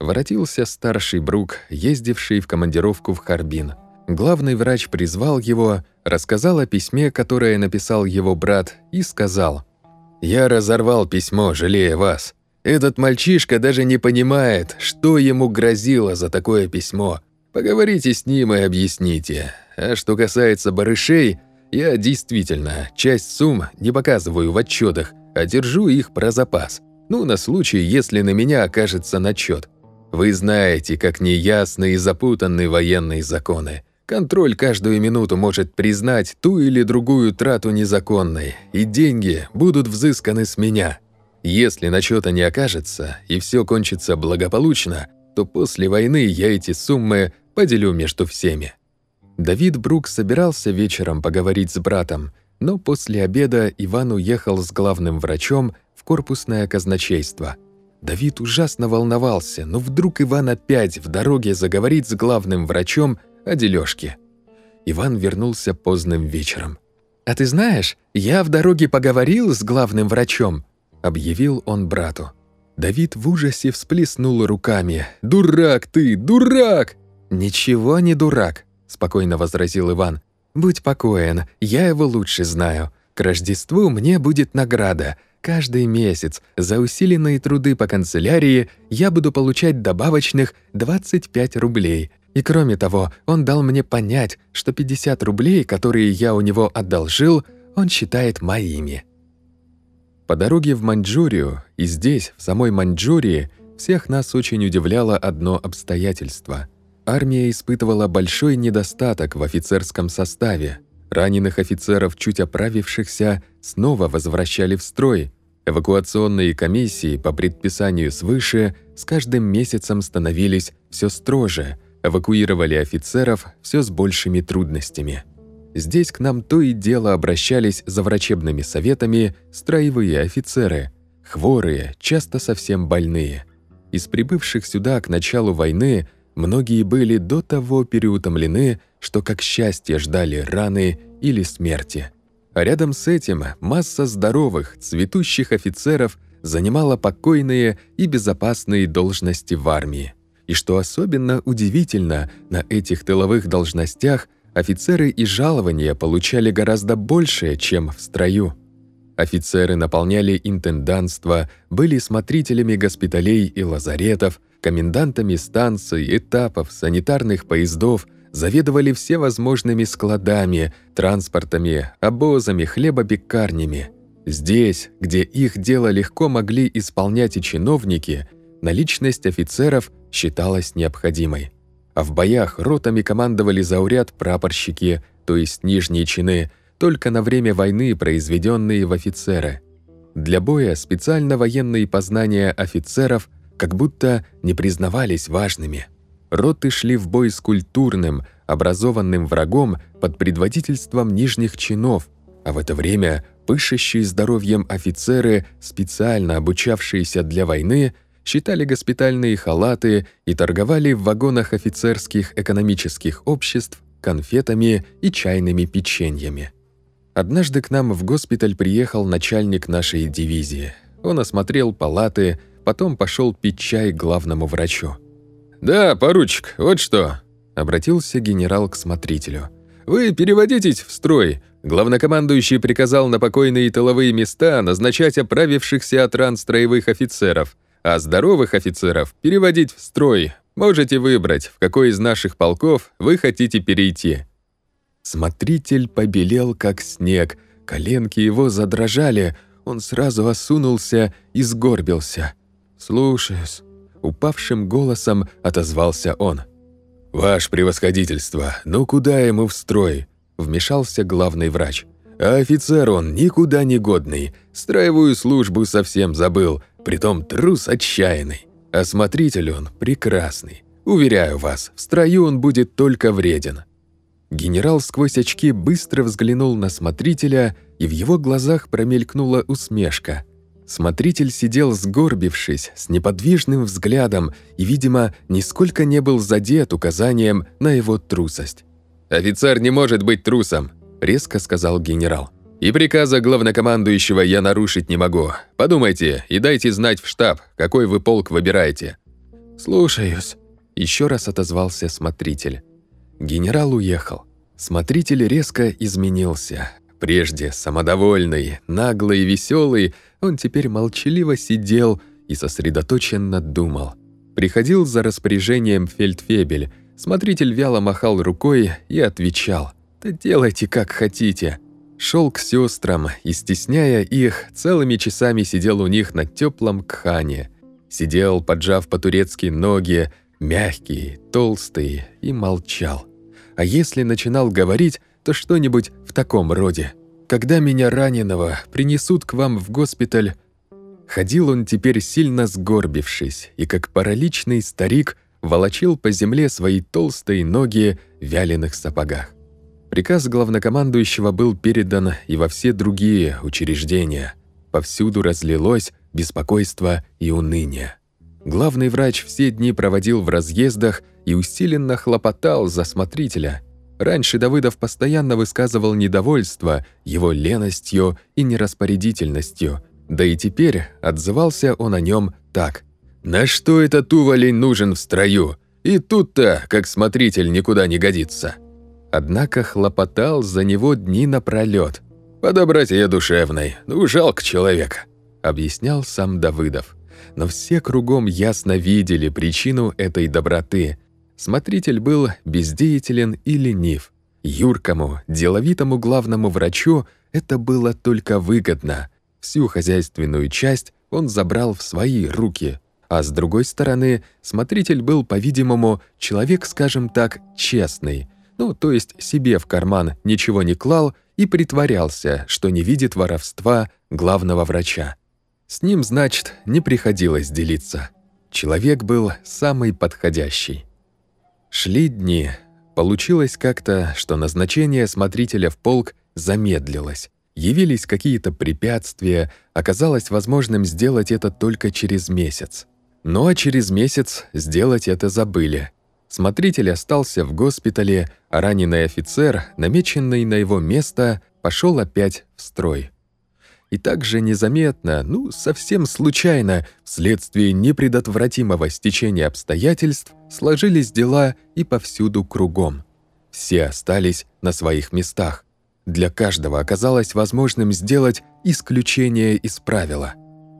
Воротился старший Брук, ездивший в командировку в Харбин. Главный врач призвал его, рассказал о письме, которое написал его брат, и сказал, «Я разорвал письмо, жалея вас. Этот мальчишка даже не понимает, что ему грозило за такое письмо. Поговорите с ним и объясните. А что касается барышей, я действительно часть сумм не показываю в отчетах, а держу их про запас. Ну, на случай, если на меня окажется начет. Вы знаете, как неясны и запутанны военные законы. Контроль каждую минуту может признать ту или другую трату незаконной, и деньги будут взысканы с меня. Если начета не окажется, и все кончится благополучно, то после войны я эти суммы поделю между всеми. Давид Брук собирался вечером поговорить с братом, но после обеда Иван уехал с главным врачом в корпусное казначейство. Давид ужасно волновался, но вдруг Иван опять в дороге заговорит с главным врачом о дележке. Иван вернулся поздним вечером. «А ты знаешь, я в дороге поговорил с главным врачом», — объявил он брату. Давид в ужасе всплеснул руками. «Дурак ты, дурак!» «Ничего не дурак спокойно возразил Иван. Будь покоен, я его лучше знаю. К Рождеству мне будет награда. Каждый месяц за усиленные труды по канцелярии я буду получать добавочных 25 рублей. И кроме того, он дал мне понять, что 50 рублей, которые я у него одолжил, он считает моими. По дороге в Маньчжурию и здесь, в самой Маньчжурии, всех нас очень удивляло одно обстоятельство – армия испытывала большой недостаток в офицерском составе. Раненых офицеров, чуть оправившихся, снова возвращали в строй. Эвакуационные комиссии по предписанию свыше с каждым месяцем становились все строже, эвакуировали офицеров все с большими трудностями. Здесь к нам то и дело обращались за врачебными советами строевые офицеры, хворые, часто совсем больные. Из прибывших сюда к началу войны – Многие были до того переутомлены, что как счастье ждали раны или смерти. А рядом с этим масса здоровых, цветущих офицеров занимала покойные и безопасные должности в армии. И что особенно удивительно, на этих тыловых должностях офицеры и жалования получали гораздо больше, чем в строю. Офицеры наполняли интенданство, были смотрителями госпиталей и лазаретов, комендантами станций, этапов, санитарных поездов, заведовали всевозможными складами, транспортами, обозами, хлебопекарнями. Здесь, где их дело легко могли исполнять и чиновники, наличность офицеров считалась необходимой. А в боях ротами командовали зауряд прапорщики, то есть нижние чины, только на время войны произведенные в офицеры. Для боя специально военные познания офицеров как будто не признавались важными. Роты шли в бой с культурным, образованным врагом под предводительством нижних чинов, а в это время пышущие здоровьем офицеры, специально обучавшиеся для войны, считали госпитальные халаты и торговали в вагонах офицерских экономических обществ конфетами и чайными печеньями. Однажды к нам в госпиталь приехал начальник нашей дивизии. Он осмотрел палаты, потом пошел пить чай главному врачу. «Да, поручик, вот что», — обратился генерал к смотрителю. «Вы переводитесь в строй. Главнокомандующий приказал на покойные тыловые места назначать оправившихся от ран строевых офицеров, а здоровых офицеров переводить в строй. Можете выбрать, в какой из наших полков вы хотите перейти. Смотритель побелел, как снег, коленки его задрожали, он сразу осунулся и сгорбился. «Слушаюсь», — упавшим голосом отозвался он. «Ваше превосходительство, ну куда ему в строй?» — вмешался главный врач. «А офицер он никуда не годный, строевую службу совсем забыл, притом трус отчаянный. Осмотритель он прекрасный. Уверяю вас, в строю он будет только вреден. Генерал сквозь очки быстро взглянул на смотрителя, и в его глазах промелькнула усмешка. Смотритель сидел сгорбившись, с неподвижным взглядом и, видимо, нисколько не был задет указанием на его трусость. «Офицер не может быть трусом», — резко сказал генерал. «И приказа главнокомандующего я нарушить не могу. Подумайте и дайте знать в штаб, какой вы полк выбираете». «Слушаюсь», — еще раз отозвался смотритель. Генерал уехал. Смотритель резко изменился. Прежде самодовольный, наглый и веселый, он теперь молчаливо сидел и сосредоточенно думал. Приходил за распоряжением фельдфебель. Смотритель вяло махал рукой и отвечал. «Да делайте, как хотите». Шел к сестрам и, стесняя их, целыми часами сидел у них на теплом кхане. Сидел, поджав по-турецки ноги, мягкий, толстый, и молчал а если начинал говорить, то что-нибудь в таком роде. «Когда меня раненого принесут к вам в госпиталь...» Ходил он теперь сильно сгорбившись, и как параличный старик волочил по земле свои толстые ноги в вяленых сапогах. Приказ главнокомандующего был передан и во все другие учреждения. Повсюду разлилось беспокойство и уныние. Главный врач все дни проводил в разъездах и усиленно хлопотал за смотрителя. Раньше Давыдов постоянно высказывал недовольство его леностью и нераспорядительностью, да и теперь отзывался он о нем так. «На что этот уволень нужен в строю? И тут-то, как смотритель, никуда не годится». Однако хлопотал за него дни напролёт. «По доброте душевной, ну жалко человека», — объяснял сам Давыдов но все кругом ясно видели причину этой доброты. Смотритель был бездеятелен и ленив. Юркому, деловитому главному врачу это было только выгодно. Всю хозяйственную часть он забрал в свои руки. А с другой стороны, смотритель был, по-видимому, человек, скажем так, честный. Ну, то есть себе в карман ничего не клал и притворялся, что не видит воровства главного врача. С ним, значит, не приходилось делиться. Человек был самый подходящий. Шли дни. Получилось как-то, что назначение смотрителя в полк замедлилось. Явились какие-то препятствия, оказалось возможным сделать это только через месяц. Ну а через месяц сделать это забыли. Смотритель остался в госпитале, а раненый офицер, намеченный на его место, пошел опять в строй и также незаметно, ну, совсем случайно, вследствие непредотвратимого стечения обстоятельств, сложились дела и повсюду кругом. Все остались на своих местах. Для каждого оказалось возможным сделать исключение из правила.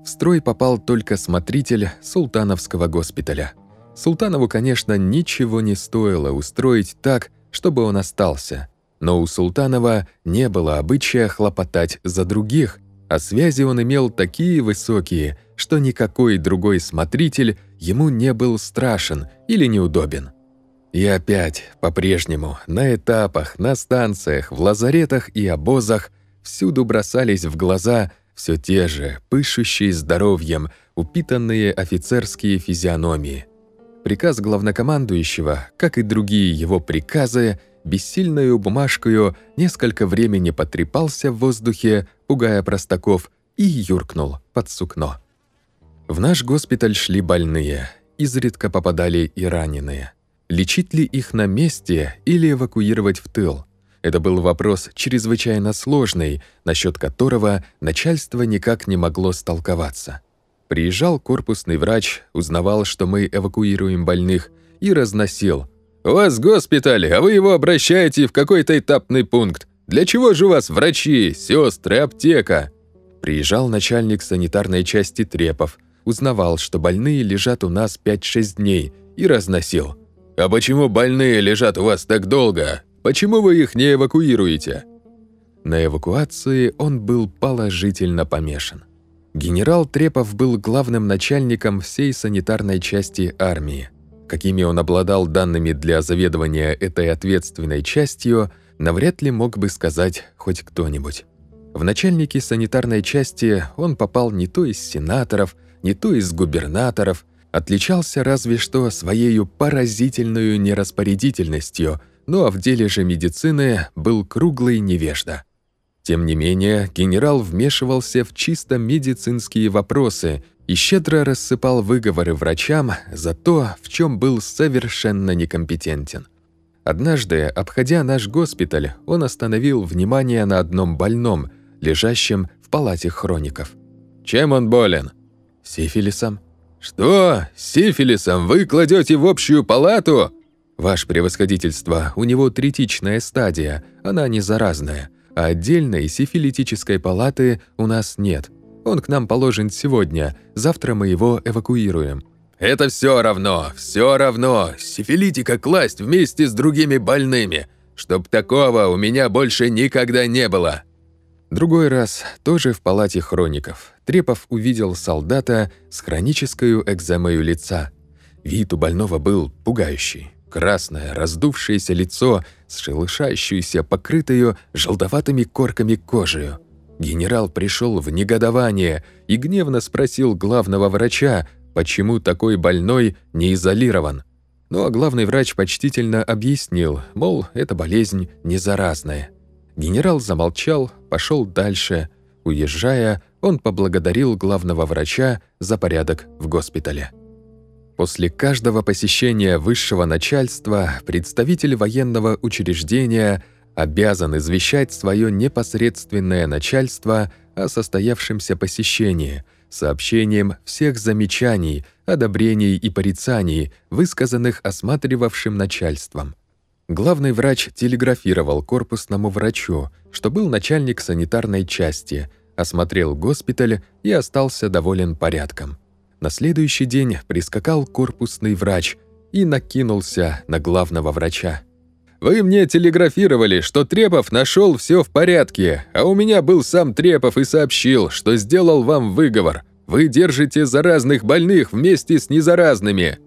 В строй попал только смотритель Султановского госпиталя. Султанову, конечно, ничего не стоило устроить так, чтобы он остался. Но у Султанова не было обычая хлопотать за других – а связи он имел такие высокие, что никакой другой смотритель ему не был страшен или неудобен. И опять, по-прежнему, на этапах, на станциях, в лазаретах и обозах всюду бросались в глаза все те же, пышущие здоровьем, упитанные офицерские физиономии. Приказ главнокомандующего, как и другие его приказы, бессильную бумажкою несколько времени потрепался в воздухе, пугая простаков, и юркнул под сукно. В наш госпиталь шли больные, изредка попадали и раненые. Лечить ли их на месте или эвакуировать в тыл? Это был вопрос чрезвычайно сложный, насчет которого начальство никак не могло столковаться. Приезжал корпусный врач, узнавал, что мы эвакуируем больных, и разносил. «У вас госпиталь, а вы его обращаете в какой-то этапный пункт. Для чего же у вас врачи, сестры, аптека?» Приезжал начальник санитарной части Трепов, узнавал, что больные лежат у нас 5-6 дней, и разносил. «А почему больные лежат у вас так долго? Почему вы их не эвакуируете?» На эвакуации он был положительно помешан. Генерал Трепов был главным начальником всей санитарной части армии. Какими он обладал данными для заведования этой ответственной частью, навряд ли мог бы сказать хоть кто-нибудь. В начальники санитарной части он попал не то из сенаторов, не то из губернаторов, отличался разве что своей поразительной нераспорядительностью, ну а в деле же медицины был круглый невежда. Тем не менее, генерал вмешивался в чисто медицинские вопросы и щедро рассыпал выговоры врачам за то, в чем был совершенно некомпетентен. Однажды, обходя наш госпиталь, он остановил внимание на одном больном, лежащем в палате хроников. «Чем он болен?» «Сифилисом». «Что? Сифилисом вы кладете в общую палату?» «Ваше превосходительство, у него третичная стадия, она не заразная, а отдельной сифилитической палаты у нас нет. Он к нам положен сегодня, завтра мы его эвакуируем». «Это все равно, все равно. Сифилитика класть вместе с другими больными. Чтоб такого у меня больше никогда не было». Другой раз, тоже в палате хроников, Трепов увидел солдата с хронической экземою лица. Вид у больного был пугающий. Красное, раздувшееся лицо с шелышащейся, покрытою желтоватыми корками кожею. Генерал пришел в негодование и гневно спросил главного врача, почему такой больной не изолирован. Ну а главный врач почтительно объяснил, мол, эта болезнь не заразная. Генерал замолчал, пошел дальше. Уезжая, он поблагодарил главного врача за порядок в госпитале. После каждого посещения высшего начальства представитель военного учреждения обязан извещать свое непосредственное начальство о состоявшемся посещении, сообщением всех замечаний, одобрений и порицаний, высказанных осматривавшим начальством. Главный врач телеграфировал корпусному врачу, что был начальник санитарной части, осмотрел госпиталь и остался доволен порядком. На следующий день прискакал корпусный врач и накинулся на главного врача. «Вы мне телеграфировали, что Трепов нашел все в порядке, а у меня был сам Трепов и сообщил, что сделал вам выговор. Вы держите заразных больных вместе с незаразными».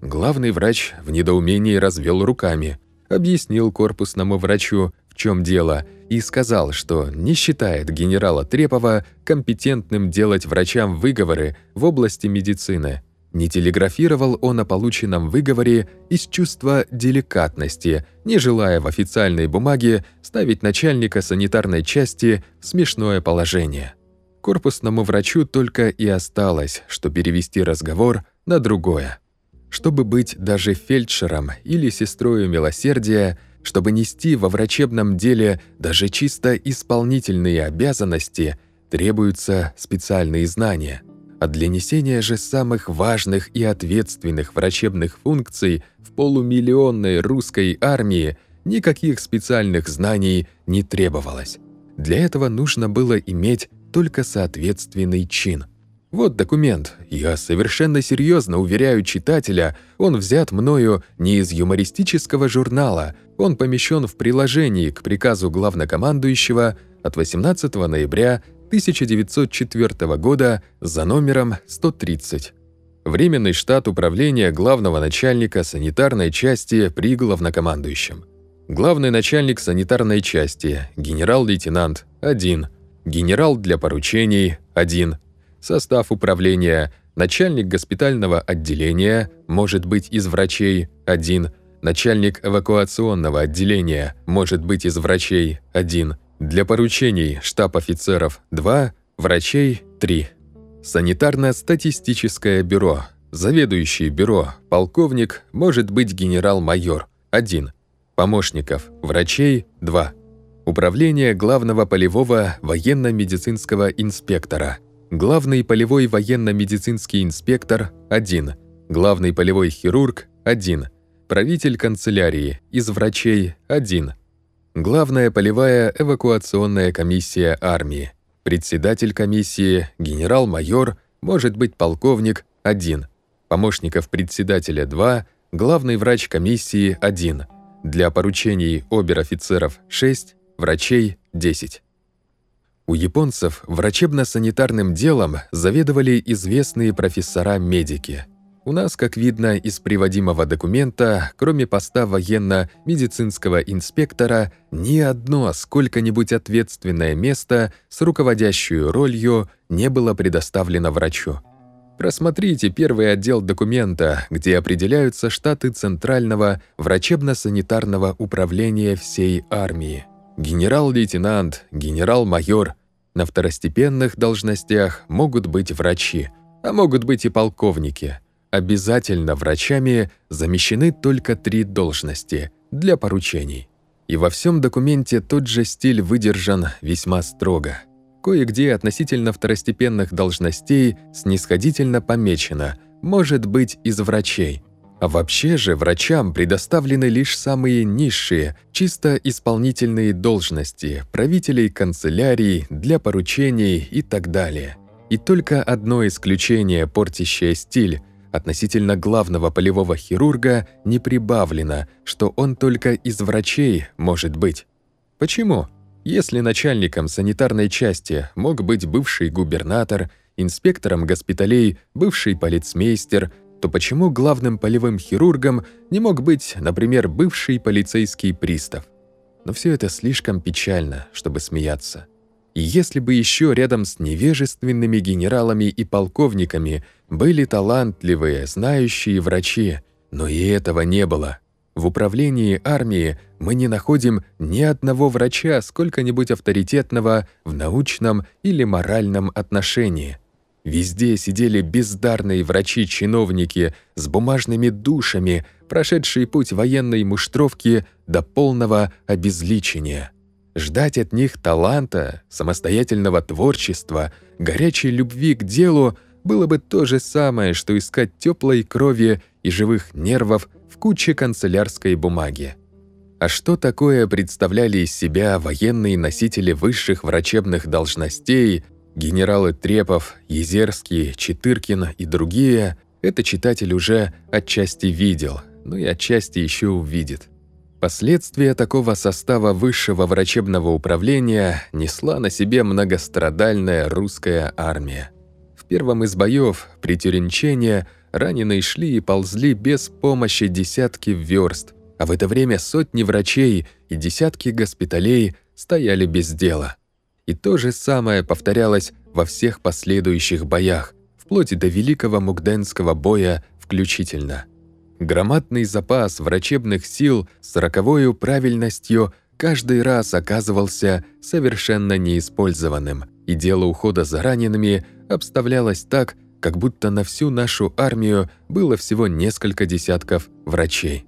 Главный врач в недоумении развел руками – объяснил корпусному врачу, в чем дело, и сказал, что не считает генерала Трепова компетентным делать врачам выговоры в области медицины. Не телеграфировал он о полученном выговоре из чувства деликатности, не желая в официальной бумаге ставить начальника санитарной части в смешное положение. Корпусному врачу только и осталось, что перевести разговор на другое чтобы быть даже фельдшером или сестрою милосердия, чтобы нести во врачебном деле даже чисто исполнительные обязанности, требуются специальные знания. А для несения же самых важных и ответственных врачебных функций в полумиллионной русской армии никаких специальных знаний не требовалось. Для этого нужно было иметь только соответственный чин – вот документ. Я совершенно серьезно уверяю читателя, он взят мною не из юмористического журнала, он помещен в приложении к приказу главнокомандующего от 18 ноября 1904 года за номером 130. Временный штат управления главного начальника санитарной части при главнокомандующем. Главный начальник санитарной части, генерал-лейтенант, 1. Генерал для поручений, 1. Состав управления, начальник госпитального отделения, может быть из врачей, 1. Начальник эвакуационного отделения, может быть из врачей, 1. Для поручений штаб офицеров, 2. Врачей, 3. Санитарно-статистическое бюро, заведующий бюро, полковник, может быть генерал-майор, 1 помощников, врачей – 2. Управление главного полевого военно-медицинского инспектора. Главный полевой военно-медицинский инспектор – 1. Главный полевой хирург – 1. Правитель канцелярии из врачей – 1. Главная полевая эвакуационная комиссия армии. Председатель комиссии, генерал-майор, может быть полковник – 1. Помощников председателя – 2. Главный врач комиссии – 1 для поручений обер-офицеров 6, врачей 10. У японцев врачебно-санитарным делом заведовали известные профессора-медики. У нас, как видно из приводимого документа, кроме поста военно-медицинского инспектора, ни одно сколько-нибудь ответственное место с руководящей ролью не было предоставлено врачу. Просмотрите первый отдел документа, где определяются штаты Центрального врачебно-санитарного управления всей армии. Генерал-лейтенант, генерал-майор. На второстепенных должностях могут быть врачи, а могут быть и полковники. Обязательно врачами замещены только три должности для поручений. И во всем документе тот же стиль выдержан весьма строго – Кое-где относительно второстепенных должностей снисходительно помечено «может быть из врачей». А вообще же врачам предоставлены лишь самые низшие, чисто исполнительные должности, правителей канцелярий, для поручений и так далее. И только одно исключение, портящее стиль, относительно главного полевого хирурга не прибавлено, что он только из врачей может быть. Почему? Если начальником санитарной части мог быть бывший губернатор, инспектором госпиталей бывший полицмейстер, то почему главным полевым хирургом не мог быть, например, бывший полицейский пристав? Но все это слишком печально, чтобы смеяться. Если бы еще рядом с невежественными генералами и полковниками были талантливые, знающие врачи, но и этого не было. В управлении армии мы не находим ни одного врача сколько-нибудь авторитетного в научном или моральном отношении. Везде сидели бездарные врачи-чиновники с бумажными душами, прошедшие путь военной муштровки до полного обезличения. Ждать от них таланта, самостоятельного творчества, горячей любви к делу было бы то же самое, что искать теплой крови и живых нервов в куче канцелярской бумаги. А что такое представляли из себя военные носители высших врачебных должностей, генералы Трепов, Езерский, Четыркин и другие, это читатель уже отчасти видел, ну и отчасти еще увидит. Последствия такого состава высшего врачебного управления несла на себе многострадальная русская армия. В первом из боев при Тюренчене Раненые шли и ползли без помощи десятки верст, а в это время сотни врачей и десятки госпиталей стояли без дела. И то же самое повторялось во всех последующих боях, вплоть до Великого Мугденского боя включительно. Громадный запас врачебных сил с роковой правильностью каждый раз оказывался совершенно неиспользованным, и дело ухода за ранеными обставлялось так, как будто на всю нашу армию было всего несколько десятков врачей.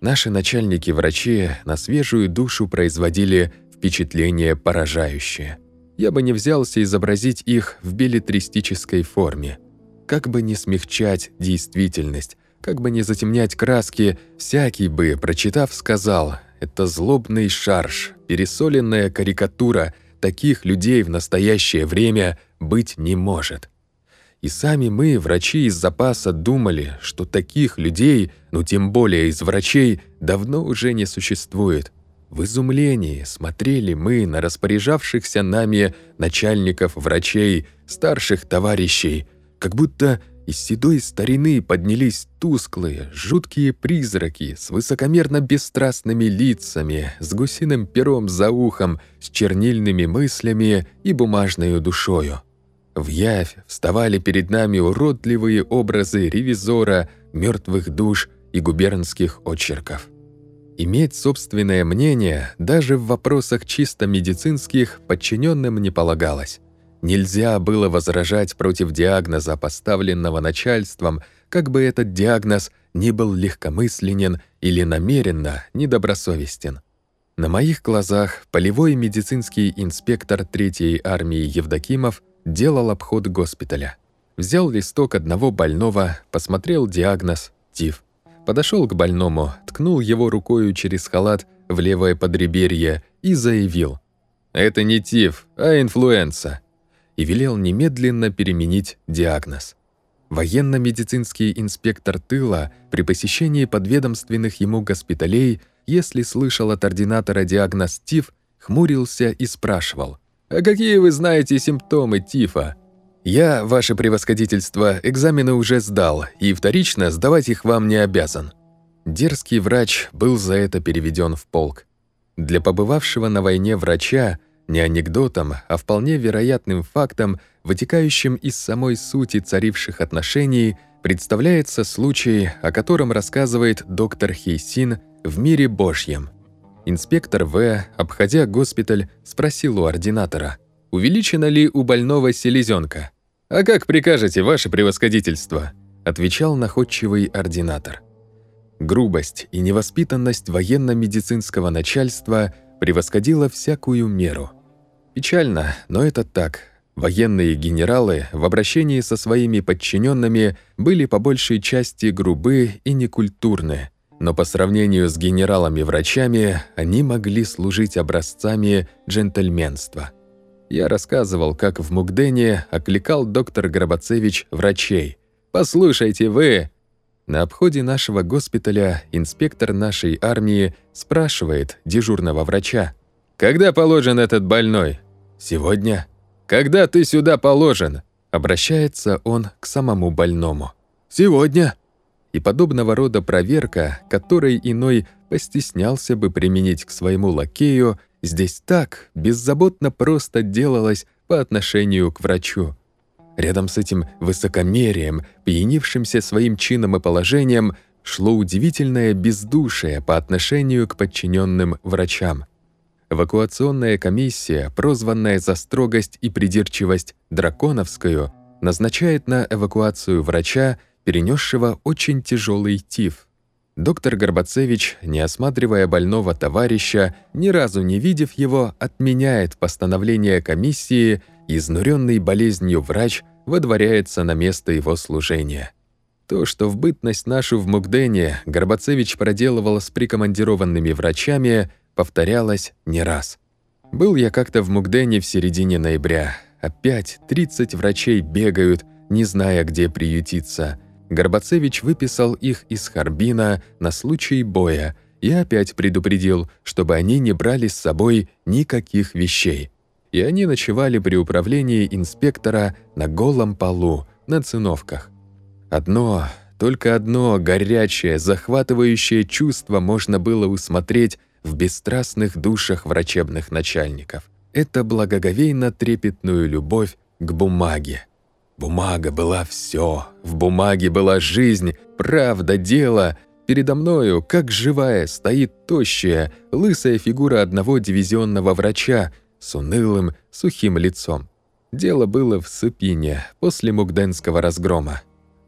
Наши начальники-врачи на свежую душу производили впечатление поражающее. Я бы не взялся изобразить их в билетристической форме. Как бы не смягчать действительность, как бы не затемнять краски, всякий бы, прочитав, сказал «это злобный шарж, пересоленная карикатура, таких людей в настоящее время быть не может». И сами мы, врачи из запаса, думали, что таких людей, ну тем более из врачей, давно уже не существует. В изумлении смотрели мы на распоряжавшихся нами начальников, врачей, старших товарищей, как будто из седой старины поднялись тусклые, жуткие призраки с высокомерно бесстрастными лицами, с гусиным пером за ухом, с чернильными мыслями и бумажной душою. В явь вставали перед нами уродливые образы ревизора, мертвых душ и губернских очерков. Иметь собственное мнение даже в вопросах чисто медицинских подчиненным не полагалось. Нельзя было возражать против диагноза, поставленного начальством, как бы этот диагноз ни был легкомысленен или намеренно недобросовестен. На моих глазах полевой медицинский инспектор Третьей армии Евдокимов делал обход госпиталя. Взял листок одного больного, посмотрел диагноз – тиф. Подошел к больному, ткнул его рукою через халат в левое подреберье и заявил «Это не тиф, а инфлюенса» и велел немедленно переменить диагноз. Военно-медицинский инспектор тыла при посещении подведомственных ему госпиталей, если слышал от ординатора диагноз ТИФ, хмурился и спрашивал, «А какие вы знаете симптомы ТИФа?» «Я, ваше превосходительство, экзамены уже сдал, и вторично сдавать их вам не обязан». Дерзкий врач был за это переведен в полк. Для побывавшего на войне врача – не анекдотом, а вполне вероятным фактом, вытекающим из самой сути царивших отношений, представляется случай, о котором рассказывает доктор Хейсин в «Мире Божьем». Инспектор В, обходя госпиталь, спросил у ординатора, увеличена ли у больного селезенка. «А как прикажете, ваше превосходительство?» – отвечал находчивый ординатор. Грубость и невоспитанность военно-медицинского начальства превосходила всякую меру – Печально, но это так. Военные генералы в обращении со своими подчиненными были по большей части грубы и некультурны, но по сравнению с генералами-врачами они могли служить образцами джентльменства. Я рассказывал, как в Мугдене окликал доктор Гробацевич врачей. «Послушайте вы!» На обходе нашего госпиталя инспектор нашей армии спрашивает дежурного врача, «Когда положен этот больной?» «Сегодня». «Когда ты сюда положен?» Обращается он к самому больному. «Сегодня». И подобного рода проверка, которой иной постеснялся бы применить к своему лакею, здесь так беззаботно просто делалась по отношению к врачу. Рядом с этим высокомерием, пьянившимся своим чином и положением, шло удивительное бездушие по отношению к подчиненным врачам. Эвакуационная комиссия, прозванная за строгость и придирчивость «драконовскую», назначает на эвакуацию врача, перенесшего очень тяжелый тиф. Доктор Горбацевич, не осматривая больного товарища, ни разу не видев его, отменяет постановление комиссии, изнуренный болезнью врач водворяется на место его служения. То, что в бытность нашу в Мугдене Горбацевич проделывал с прикомандированными врачами, повторялось не раз. Был я как-то в Мугдене в середине ноября. Опять 30 врачей бегают, не зная, где приютиться. Горбацевич выписал их из Харбина на случай боя и опять предупредил, чтобы они не брали с собой никаких вещей. И они ночевали при управлении инспектора на голом полу, на циновках. Одно, только одно горячее, захватывающее чувство можно было усмотреть в бесстрастных душах врачебных начальников. Это благоговейно-трепетную любовь к бумаге. Бумага была все, в бумаге была жизнь, правда, дело. Передо мною, как живая, стоит тощая, лысая фигура одного дивизионного врача с унылым, сухим лицом. Дело было в Сыпине после Мугденского разгрома.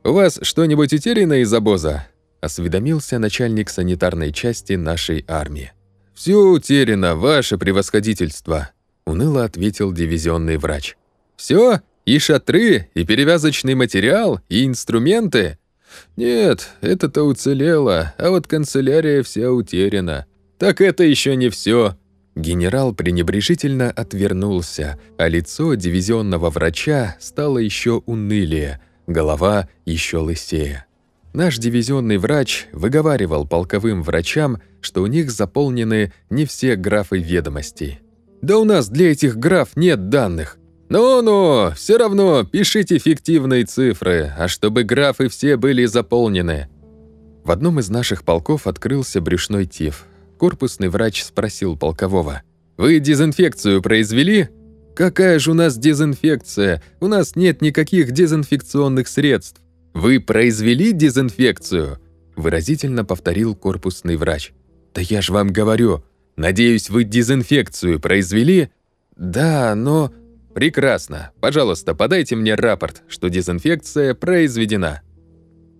«У вас что-нибудь утеряно из обоза?» – осведомился начальник санитарной части нашей армии. «Все утеряно, ваше превосходительство», — уныло ответил дивизионный врач. «Все? И шатры, и перевязочный материал, и инструменты?» «Нет, это-то уцелело, а вот канцелярия вся утеряна». «Так это еще не все. Генерал пренебрежительно отвернулся, а лицо дивизионного врача стало еще унылее, голова еще лысее. Наш дивизионный врач выговаривал полковым врачам, что у них заполнены не все графы ведомостей. «Да у нас для этих граф нет данных. «Ну-ну, все равно пишите фиктивные цифры, а чтобы графы все были заполнены». В одном из наших полков открылся брюшной тиф. Корпусный врач спросил полкового. «Вы дезинфекцию произвели?» «Какая же у нас дезинфекция? У нас нет никаких дезинфекционных средств». «Вы произвели дезинфекцию?» Выразительно повторил корпусный врач. «Да я ж вам говорю. Надеюсь, вы дезинфекцию произвели?» «Да, но...» «Прекрасно. Пожалуйста, подайте мне рапорт, что дезинфекция произведена».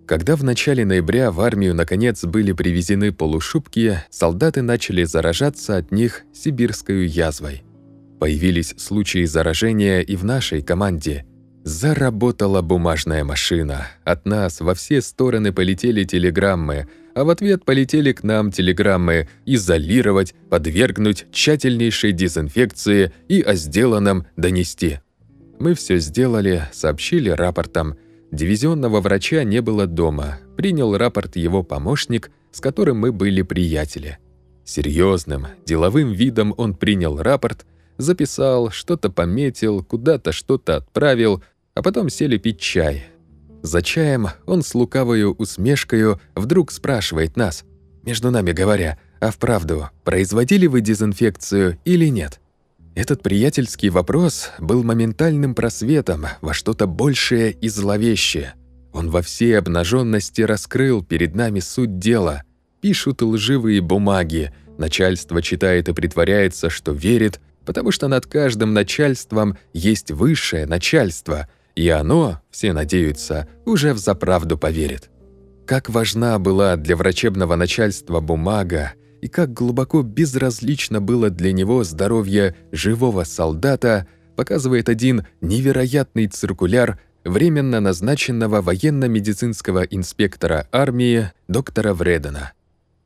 Когда в начале ноября в армию наконец были привезены полушубки, солдаты начали заражаться от них сибирской язвой. Появились случаи заражения и в нашей команде – Заработала бумажная машина. От нас во все стороны полетели телеграммы, а в ответ полетели к нам телеграммы изолировать, подвергнуть тщательнейшей дезинфекции и о сделанном донести. Мы все сделали, сообщили рапортом. Дивизионного врача не было дома. Принял рапорт его помощник, с которым мы были приятели. Серьезным, деловым видом он принял рапорт, записал, что-то пометил, куда-то что-то отправил, а потом сели пить чай. За чаем он с лукавою усмешкою вдруг спрашивает нас, между нами говоря, а вправду, производили вы дезинфекцию или нет? Этот приятельский вопрос был моментальным просветом во что-то большее и зловещее. Он во всей обнаженности раскрыл перед нами суть дела. Пишут лживые бумаги, начальство читает и притворяется, что верит, потому что над каждым начальством есть высшее начальство — и оно, все надеются, уже взаправду поверит. Как важна была для врачебного начальства бумага, и как глубоко безразлично было для него здоровье живого солдата, показывает один невероятный циркуляр временно назначенного военно-медицинского инспектора армии доктора Вредена.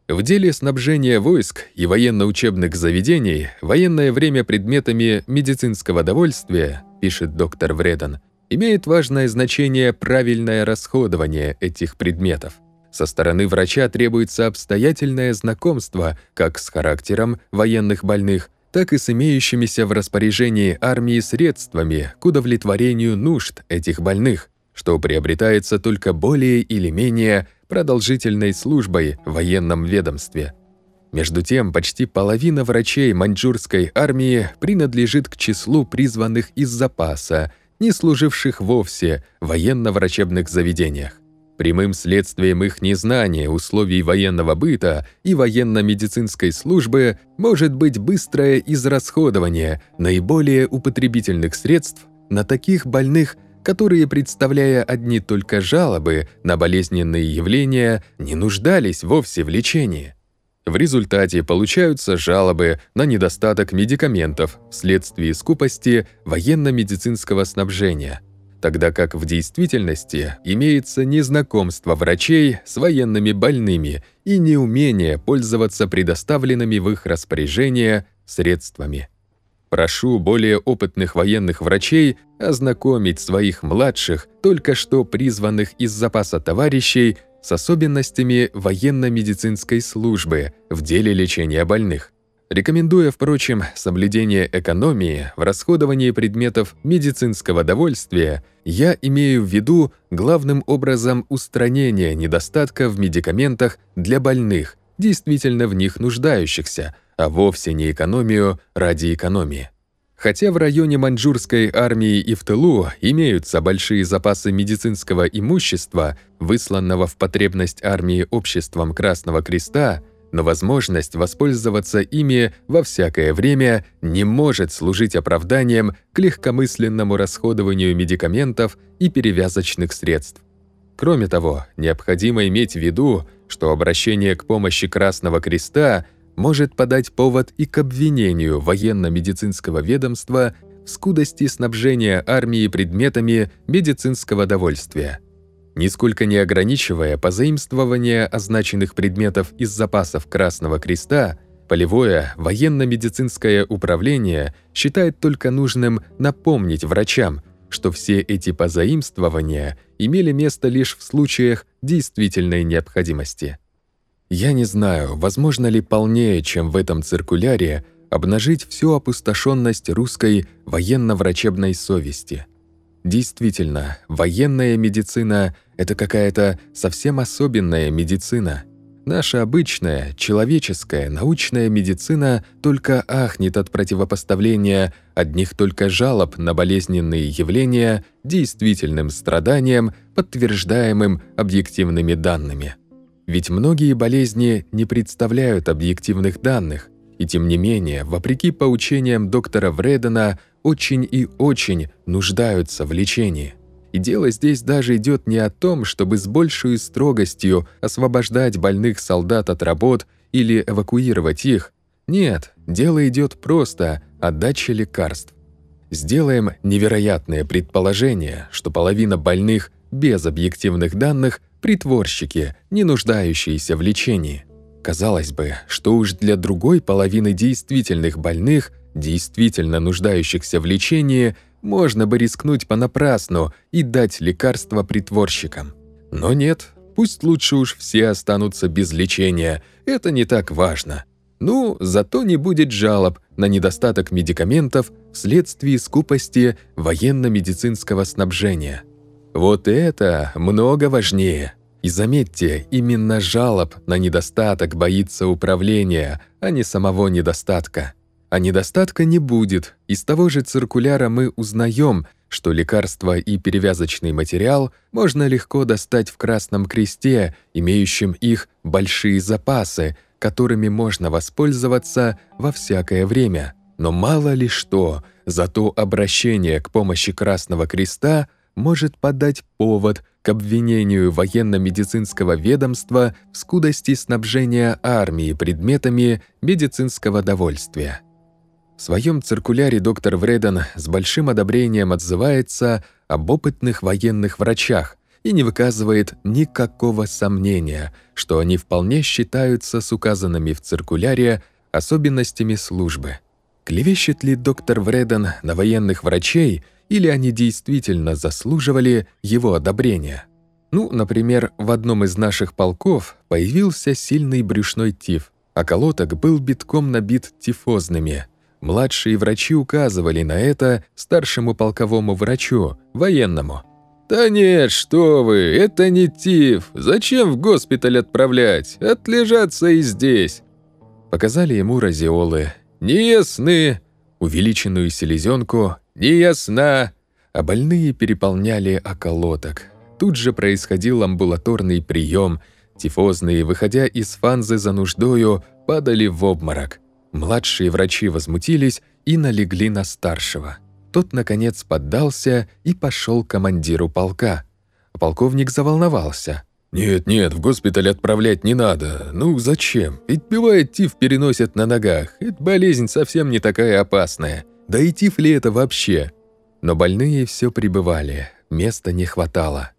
В деле снабжения войск и военно-учебных заведений военное время предметами медицинского довольствия, пишет доктор Вреден, имеет важное значение правильное расходование этих предметов. Со стороны врача требуется обстоятельное знакомство как с характером военных больных, так и с имеющимися в распоряжении армии средствами к удовлетворению нужд этих больных, что приобретается только более или менее продолжительной службой в военном ведомстве. Между тем, почти половина врачей маньчжурской армии принадлежит к числу призванных из запаса – не служивших вовсе в военно-врачебных заведениях. Прямым следствием их незнания условий военного быта и военно-медицинской службы может быть быстрое израсходование наиболее употребительных средств на таких больных, которые, представляя одни только жалобы на болезненные явления, не нуждались вовсе в лечении. В результате получаются жалобы на недостаток медикаментов вследствие скупости военно-медицинского снабжения, тогда как в действительности имеется незнакомство врачей с военными больными и неумение пользоваться предоставленными в их распоряжение средствами. Прошу более опытных военных врачей ознакомить своих младших, только что призванных из запаса товарищей, с особенностями военно-медицинской службы в деле лечения больных, рекомендуя, впрочем, соблюдение экономии в расходовании предметов медицинского довольствия, я имею в виду главным образом устранение недостатка в медикаментах для больных, действительно в них нуждающихся, а вовсе не экономию ради экономии. Хотя в районе маньчжурской армии и в тылу имеются большие запасы медицинского имущества, высланного в потребность армии обществом Красного Креста, но возможность воспользоваться ими во всякое время не может служить оправданием к легкомысленному расходованию медикаментов и перевязочных средств. Кроме того, необходимо иметь в виду, что обращение к помощи Красного Креста – может подать повод и к обвинению военно-медицинского ведомства в скудости снабжения армии предметами медицинского довольствия. Нисколько не ограничивая позаимствование означенных предметов из запасов Красного Креста, полевое военно-медицинское управление считает только нужным напомнить врачам, что все эти позаимствования имели место лишь в случаях действительной необходимости. Я не знаю, возможно ли полнее, чем в этом циркуляре, обнажить всю опустошенность русской военно-врачебной совести. Действительно, военная медицина – это какая-то совсем особенная медицина. Наша обычная, человеческая, научная медицина только ахнет от противопоставления одних только жалоб на болезненные явления действительным страданиям, подтверждаемым объективными данными. Ведь многие болезни не представляют объективных данных, и тем не менее, вопреки поучениям доктора Вредена, очень и очень нуждаются в лечении. И дело здесь даже идет не о том, чтобы с большей строгостью освобождать больных солдат от работ или эвакуировать их. Нет, дело идет просто о даче лекарств. Сделаем невероятное предположение, что половина больных без объективных данных – притворщики, не нуждающиеся в лечении. Казалось бы, что уж для другой половины действительных больных, действительно нуждающихся в лечении, можно бы рискнуть понапрасну и дать лекарства притворщикам. Но нет, пусть лучше уж все останутся без лечения, это не так важно. Ну, зато не будет жалоб на недостаток медикаментов вследствие скупости военно-медицинского снабжения. Вот это много важнее. И заметьте, именно жалоб на недостаток боится управление, а не самого недостатка. А недостатка не будет. Из того же циркуляра мы узнаем, что лекарства и перевязочный материал можно легко достать в Красном Кресте, имеющем их большие запасы, которыми можно воспользоваться во всякое время. Но мало ли что, зато обращение к помощи Красного Креста может подать повод к обвинению военно-медицинского ведомства в скудости снабжения армии предметами медицинского довольствия. В своем циркуляре доктор Вреден с большим одобрением отзывается об опытных военных врачах и не выказывает никакого сомнения, что они вполне считаются с указанными в циркуляре особенностями службы. Клевещет ли доктор Вреден на военных врачей – или они действительно заслуживали его одобрения. Ну, например, в одном из наших полков появился сильный брюшной тиф, а колоток был битком набит тифозными. Младшие врачи указывали на это старшему полковому врачу, военному. «Да нет, что вы, это не тиф. Зачем в госпиталь отправлять? Отлежаться и здесь». Показали ему разиолы. «Неясны». Увеличенную селезенку неясна, а больные переполняли околоток. Тут же происходил амбулаторный прием, тифозные, выходя из фанзы за нуждою, падали в обморок. Младшие врачи возмутились и налегли на старшего. Тот, наконец, поддался и пошел к командиру полка. Полковник заволновался. «Нет, нет, в госпиталь отправлять не надо. Ну, зачем? Ведь бывает тиф переносят на ногах. Эта болезнь совсем не такая опасная. Да и тиф ли это вообще? Но больные все прибывали, места не хватало.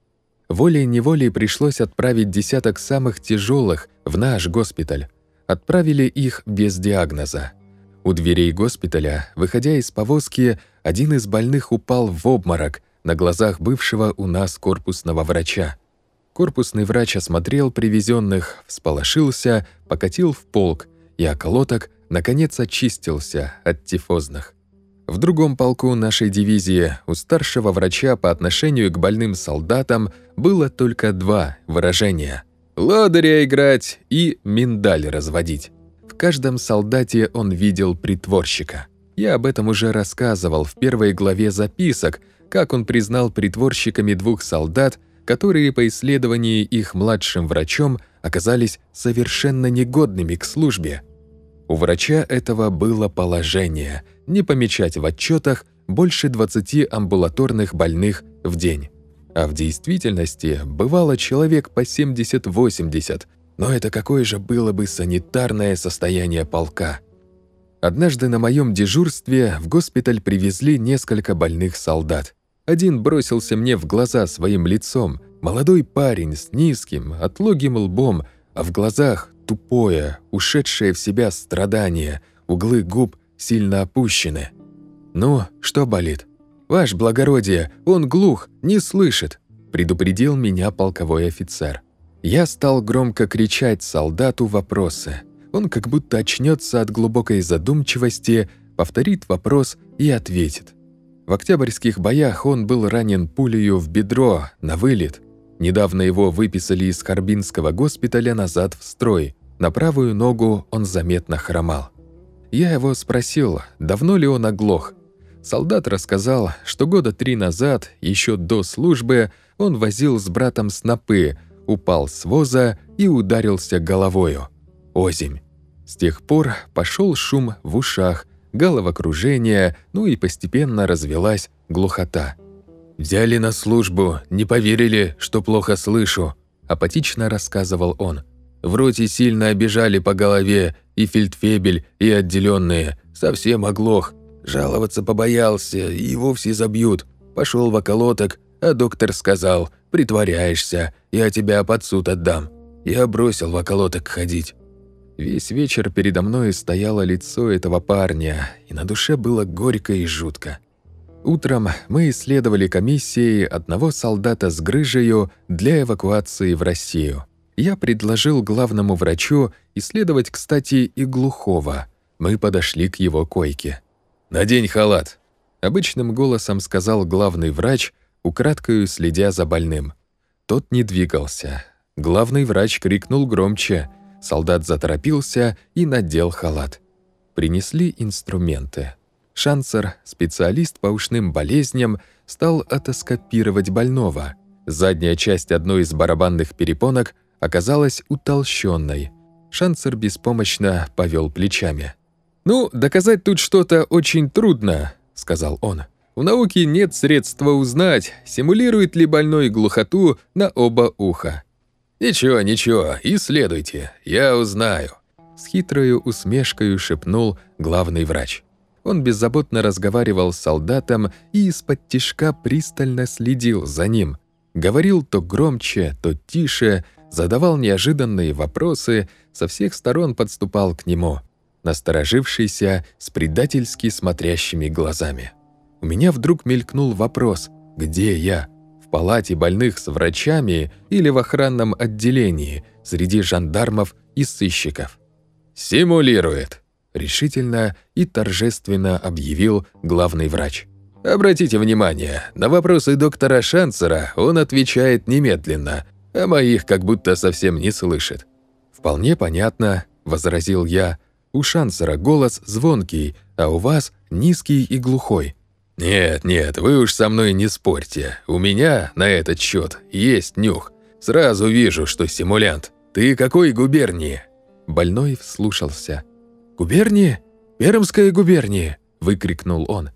Волей-неволей пришлось отправить десяток самых тяжелых в наш госпиталь. Отправили их без диагноза. У дверей госпиталя, выходя из повозки, один из больных упал в обморок на глазах бывшего у нас корпусного врача. Корпусный врач осмотрел привезенных, всполошился, покатил в полк, и околоток, наконец, очистился от тифозных. В другом полку нашей дивизии у старшего врача по отношению к больным солдатам было только два выражения – «ладаря играть» и «миндаль разводить». В каждом солдате он видел притворщика. Я об этом уже рассказывал в первой главе записок, как он признал притворщиками двух солдат, которые по исследовании их младшим врачом оказались совершенно негодными к службе. У врача этого было положение – не помечать в отчетах больше 20 амбулаторных больных в день. А в действительности бывало человек по 70-80, но это какое же было бы санитарное состояние полка. Однажды на моем дежурстве в госпиталь привезли несколько больных солдат. Один бросился мне в глаза своим лицом, молодой парень с низким, отлогим лбом, а в глазах тупое, ушедшее в себя страдание, углы губ сильно опущены. «Ну, что болит?» «Ваш благородие, он глух, не слышит. предупредил меня полковой офицер. Я стал громко кричать солдату вопросы. Он как будто очнется от глубокой задумчивости, повторит вопрос и ответит. В октябрьских боях он был ранен пулею в бедро, на вылет. Недавно его выписали из Харбинского госпиталя назад в строй. На правую ногу он заметно хромал. Я его спросил, давно ли он оглох. Солдат рассказал, что года три назад, еще до службы, он возил с братом снопы, упал с воза и ударился головою. Озимь. С тех пор пошел шум в ушах, головокружение, ну и постепенно развелась глухота. «Взяли на службу, не поверили, что плохо слышу», – апатично рассказывал он. «В роте сильно обижали по голове и фельдфебель, и отделенные. Совсем оглох. Жаловаться побоялся, и вовсе забьют. Пошел в околоток, а доктор сказал, притворяешься, я тебя под суд отдам. Я бросил в околоток ходить». Весь вечер передо мной стояло лицо этого парня, и на душе было горько и жутко. Утром мы исследовали комиссией одного солдата с грыжею для эвакуации в Россию. Я предложил главному врачу исследовать, кстати, и глухого. Мы подошли к его койке. «Надень халат», — обычным голосом сказал главный врач, украдкою следя за больным. Тот не двигался. Главный врач крикнул громче. Солдат заторопился и надел халат. Принесли инструменты. Шансер, специалист по ушным болезням, стал отоскопировать больного. Задняя часть одной из барабанных перепонок оказалась утолщенной. Шансер беспомощно повел плечами. «Ну, доказать тут что-то очень трудно», — сказал он. «В науке нет средства узнать, симулирует ли больной глухоту на оба уха». «Ничего, ничего, исследуйте, я узнаю», — с хитрою усмешкой шепнул главный врач. Он беззаботно разговаривал с солдатом и из-под тишка пристально следил за ним. Говорил то громче, то тише, задавал неожиданные вопросы, со всех сторон подступал к нему, насторожившийся с предательски смотрящими глазами. У меня вдруг мелькнул вопрос «Где я?» В палате больных с врачами или в охранном отделении среди жандармов и сыщиков? «Симулирует», решительно и торжественно объявил главный врач. Обратите внимание, на вопросы доктора Шансера он отвечает немедленно, а моих как будто совсем не слышит. «Вполне понятно», — возразил я. «У Шансера голос звонкий, а у вас низкий и глухой». «Нет, нет, вы уж со мной не спорьте. У меня на этот счет есть нюх. Сразу вижу, что симулянт. Ты какой губернии?» Больной вслушался. «Губернии? Пермская губерния!» – выкрикнул он.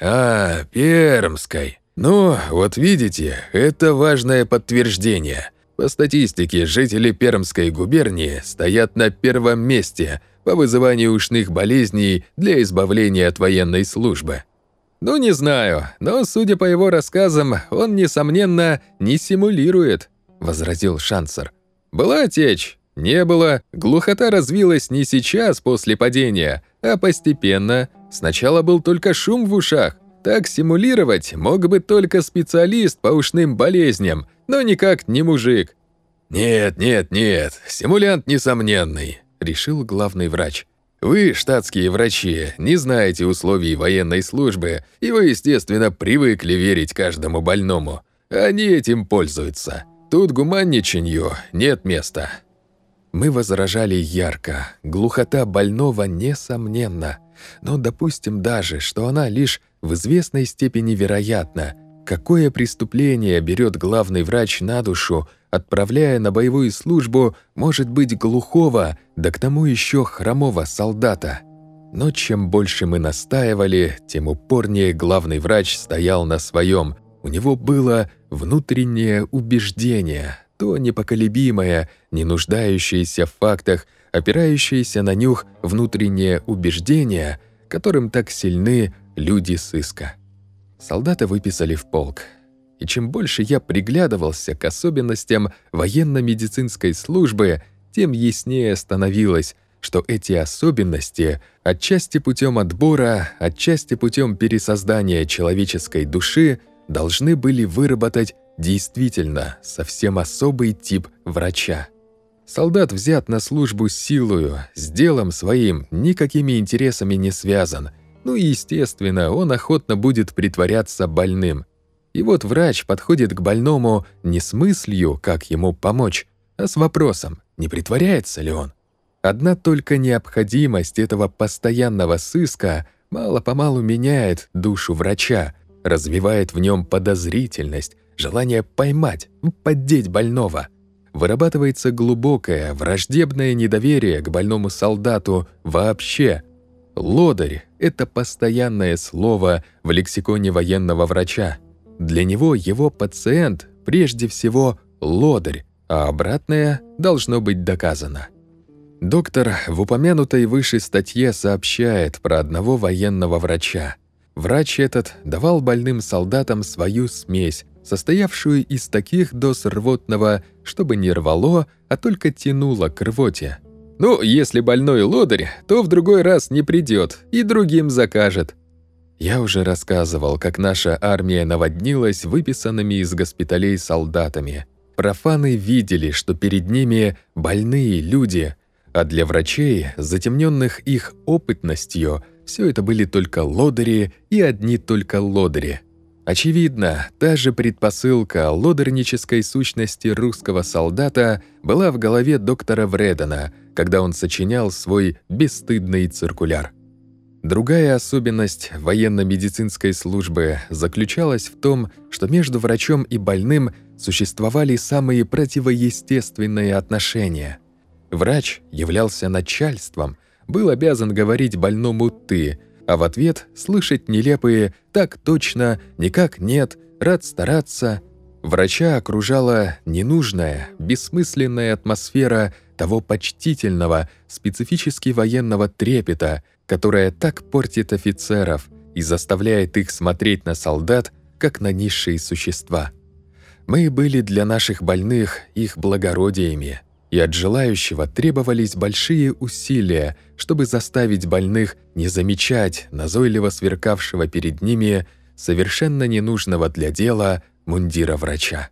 «А, Пермской. Ну, вот видите, это важное подтверждение. По статистике, жители Пермской губернии стоят на первом месте по вызыванию ушных болезней для избавления от военной службы. Ну, не знаю, но, судя по его рассказам, он, несомненно, не симулирует», – возразил Шансер. «Была течь, не было, глухота развилась не сейчас после падения, а постепенно. Сначала был только шум в ушах. Так симулировать мог бы только специалист по ушным болезням, но никак не мужик. «Нет, нет, нет, симулянт несомненный», — решил главный врач. «Вы, штатские врачи, не знаете условий военной службы, и вы, естественно, привыкли верить каждому больному. Они этим пользуются. Тут гуманничанью нет места». Мы возражали ярко. Глухота больного несомненна. Но допустим даже, что она лишь в известной степени вероятна. Какое преступление берет главный врач на душу, отправляя на боевую службу, может быть, глухого, да к тому еще хромого солдата? Но чем больше мы настаивали, тем упорнее главный врач стоял на своем. У него было внутреннее убеждение – то непоколебимое, не нуждающееся в фактах, опирающееся на нюх внутреннее убеждение, которым так сильны люди сыска. Солдата выписали в полк. И чем больше я приглядывался к особенностям военно-медицинской службы, тем яснее становилось, что эти особенности, отчасти путем отбора, отчасти путем пересоздания человеческой души, должны были выработать действительно совсем особый тип врача. Солдат взят на службу силою, с делом своим, никакими интересами не связан. Ну и, естественно, он охотно будет притворяться больным. И вот врач подходит к больному не с мыслью, как ему помочь, а с вопросом, не притворяется ли он. Одна только необходимость этого постоянного сыска мало-помалу меняет душу врача, развивает в нем подозрительность, желание поймать, поддеть больного. Вырабатывается глубокое, враждебное недоверие к больному солдату вообще. Лодырь — это постоянное слово в лексиконе военного врача. Для него его пациент прежде всего лодырь, а обратное должно быть доказано. Доктор в упомянутой выше статье сообщает про одного военного врача. Врач этот давал больным солдатам свою смесь, состоявшую из таких доз рвотного, чтобы не рвало, а только тянуло к рвоте. Ну, если больной лодырь, то в другой раз не придет и другим закажет. Я уже рассказывал, как наша армия наводнилась выписанными из госпиталей солдатами. Профаны видели, что перед ними больные люди – а для врачей, затемненных их опытностью, все это были только лодыри и одни только лодыри. Очевидно, та же предпосылка лодернической сущности русского солдата была в голове доктора Вредена, когда он сочинял свой бесстыдный циркуляр. Другая особенность военно-медицинской службы заключалась в том, что между врачом и больным существовали самые противоестественные отношения – Врач являлся начальством, был обязан говорить больному «ты», а в ответ слышать нелепые «так точно», «никак нет», «рад стараться». Врача окружала ненужная, бессмысленная атмосфера того почтительного, специфически военного трепета, которая так портит офицеров и заставляет их смотреть на солдат, как на низшие существа. Мы были для наших больных их благородиями, и от желающего требовались большие усилия, чтобы заставить больных не замечать назойливо сверкавшего перед ними совершенно ненужного для дела мундира врача.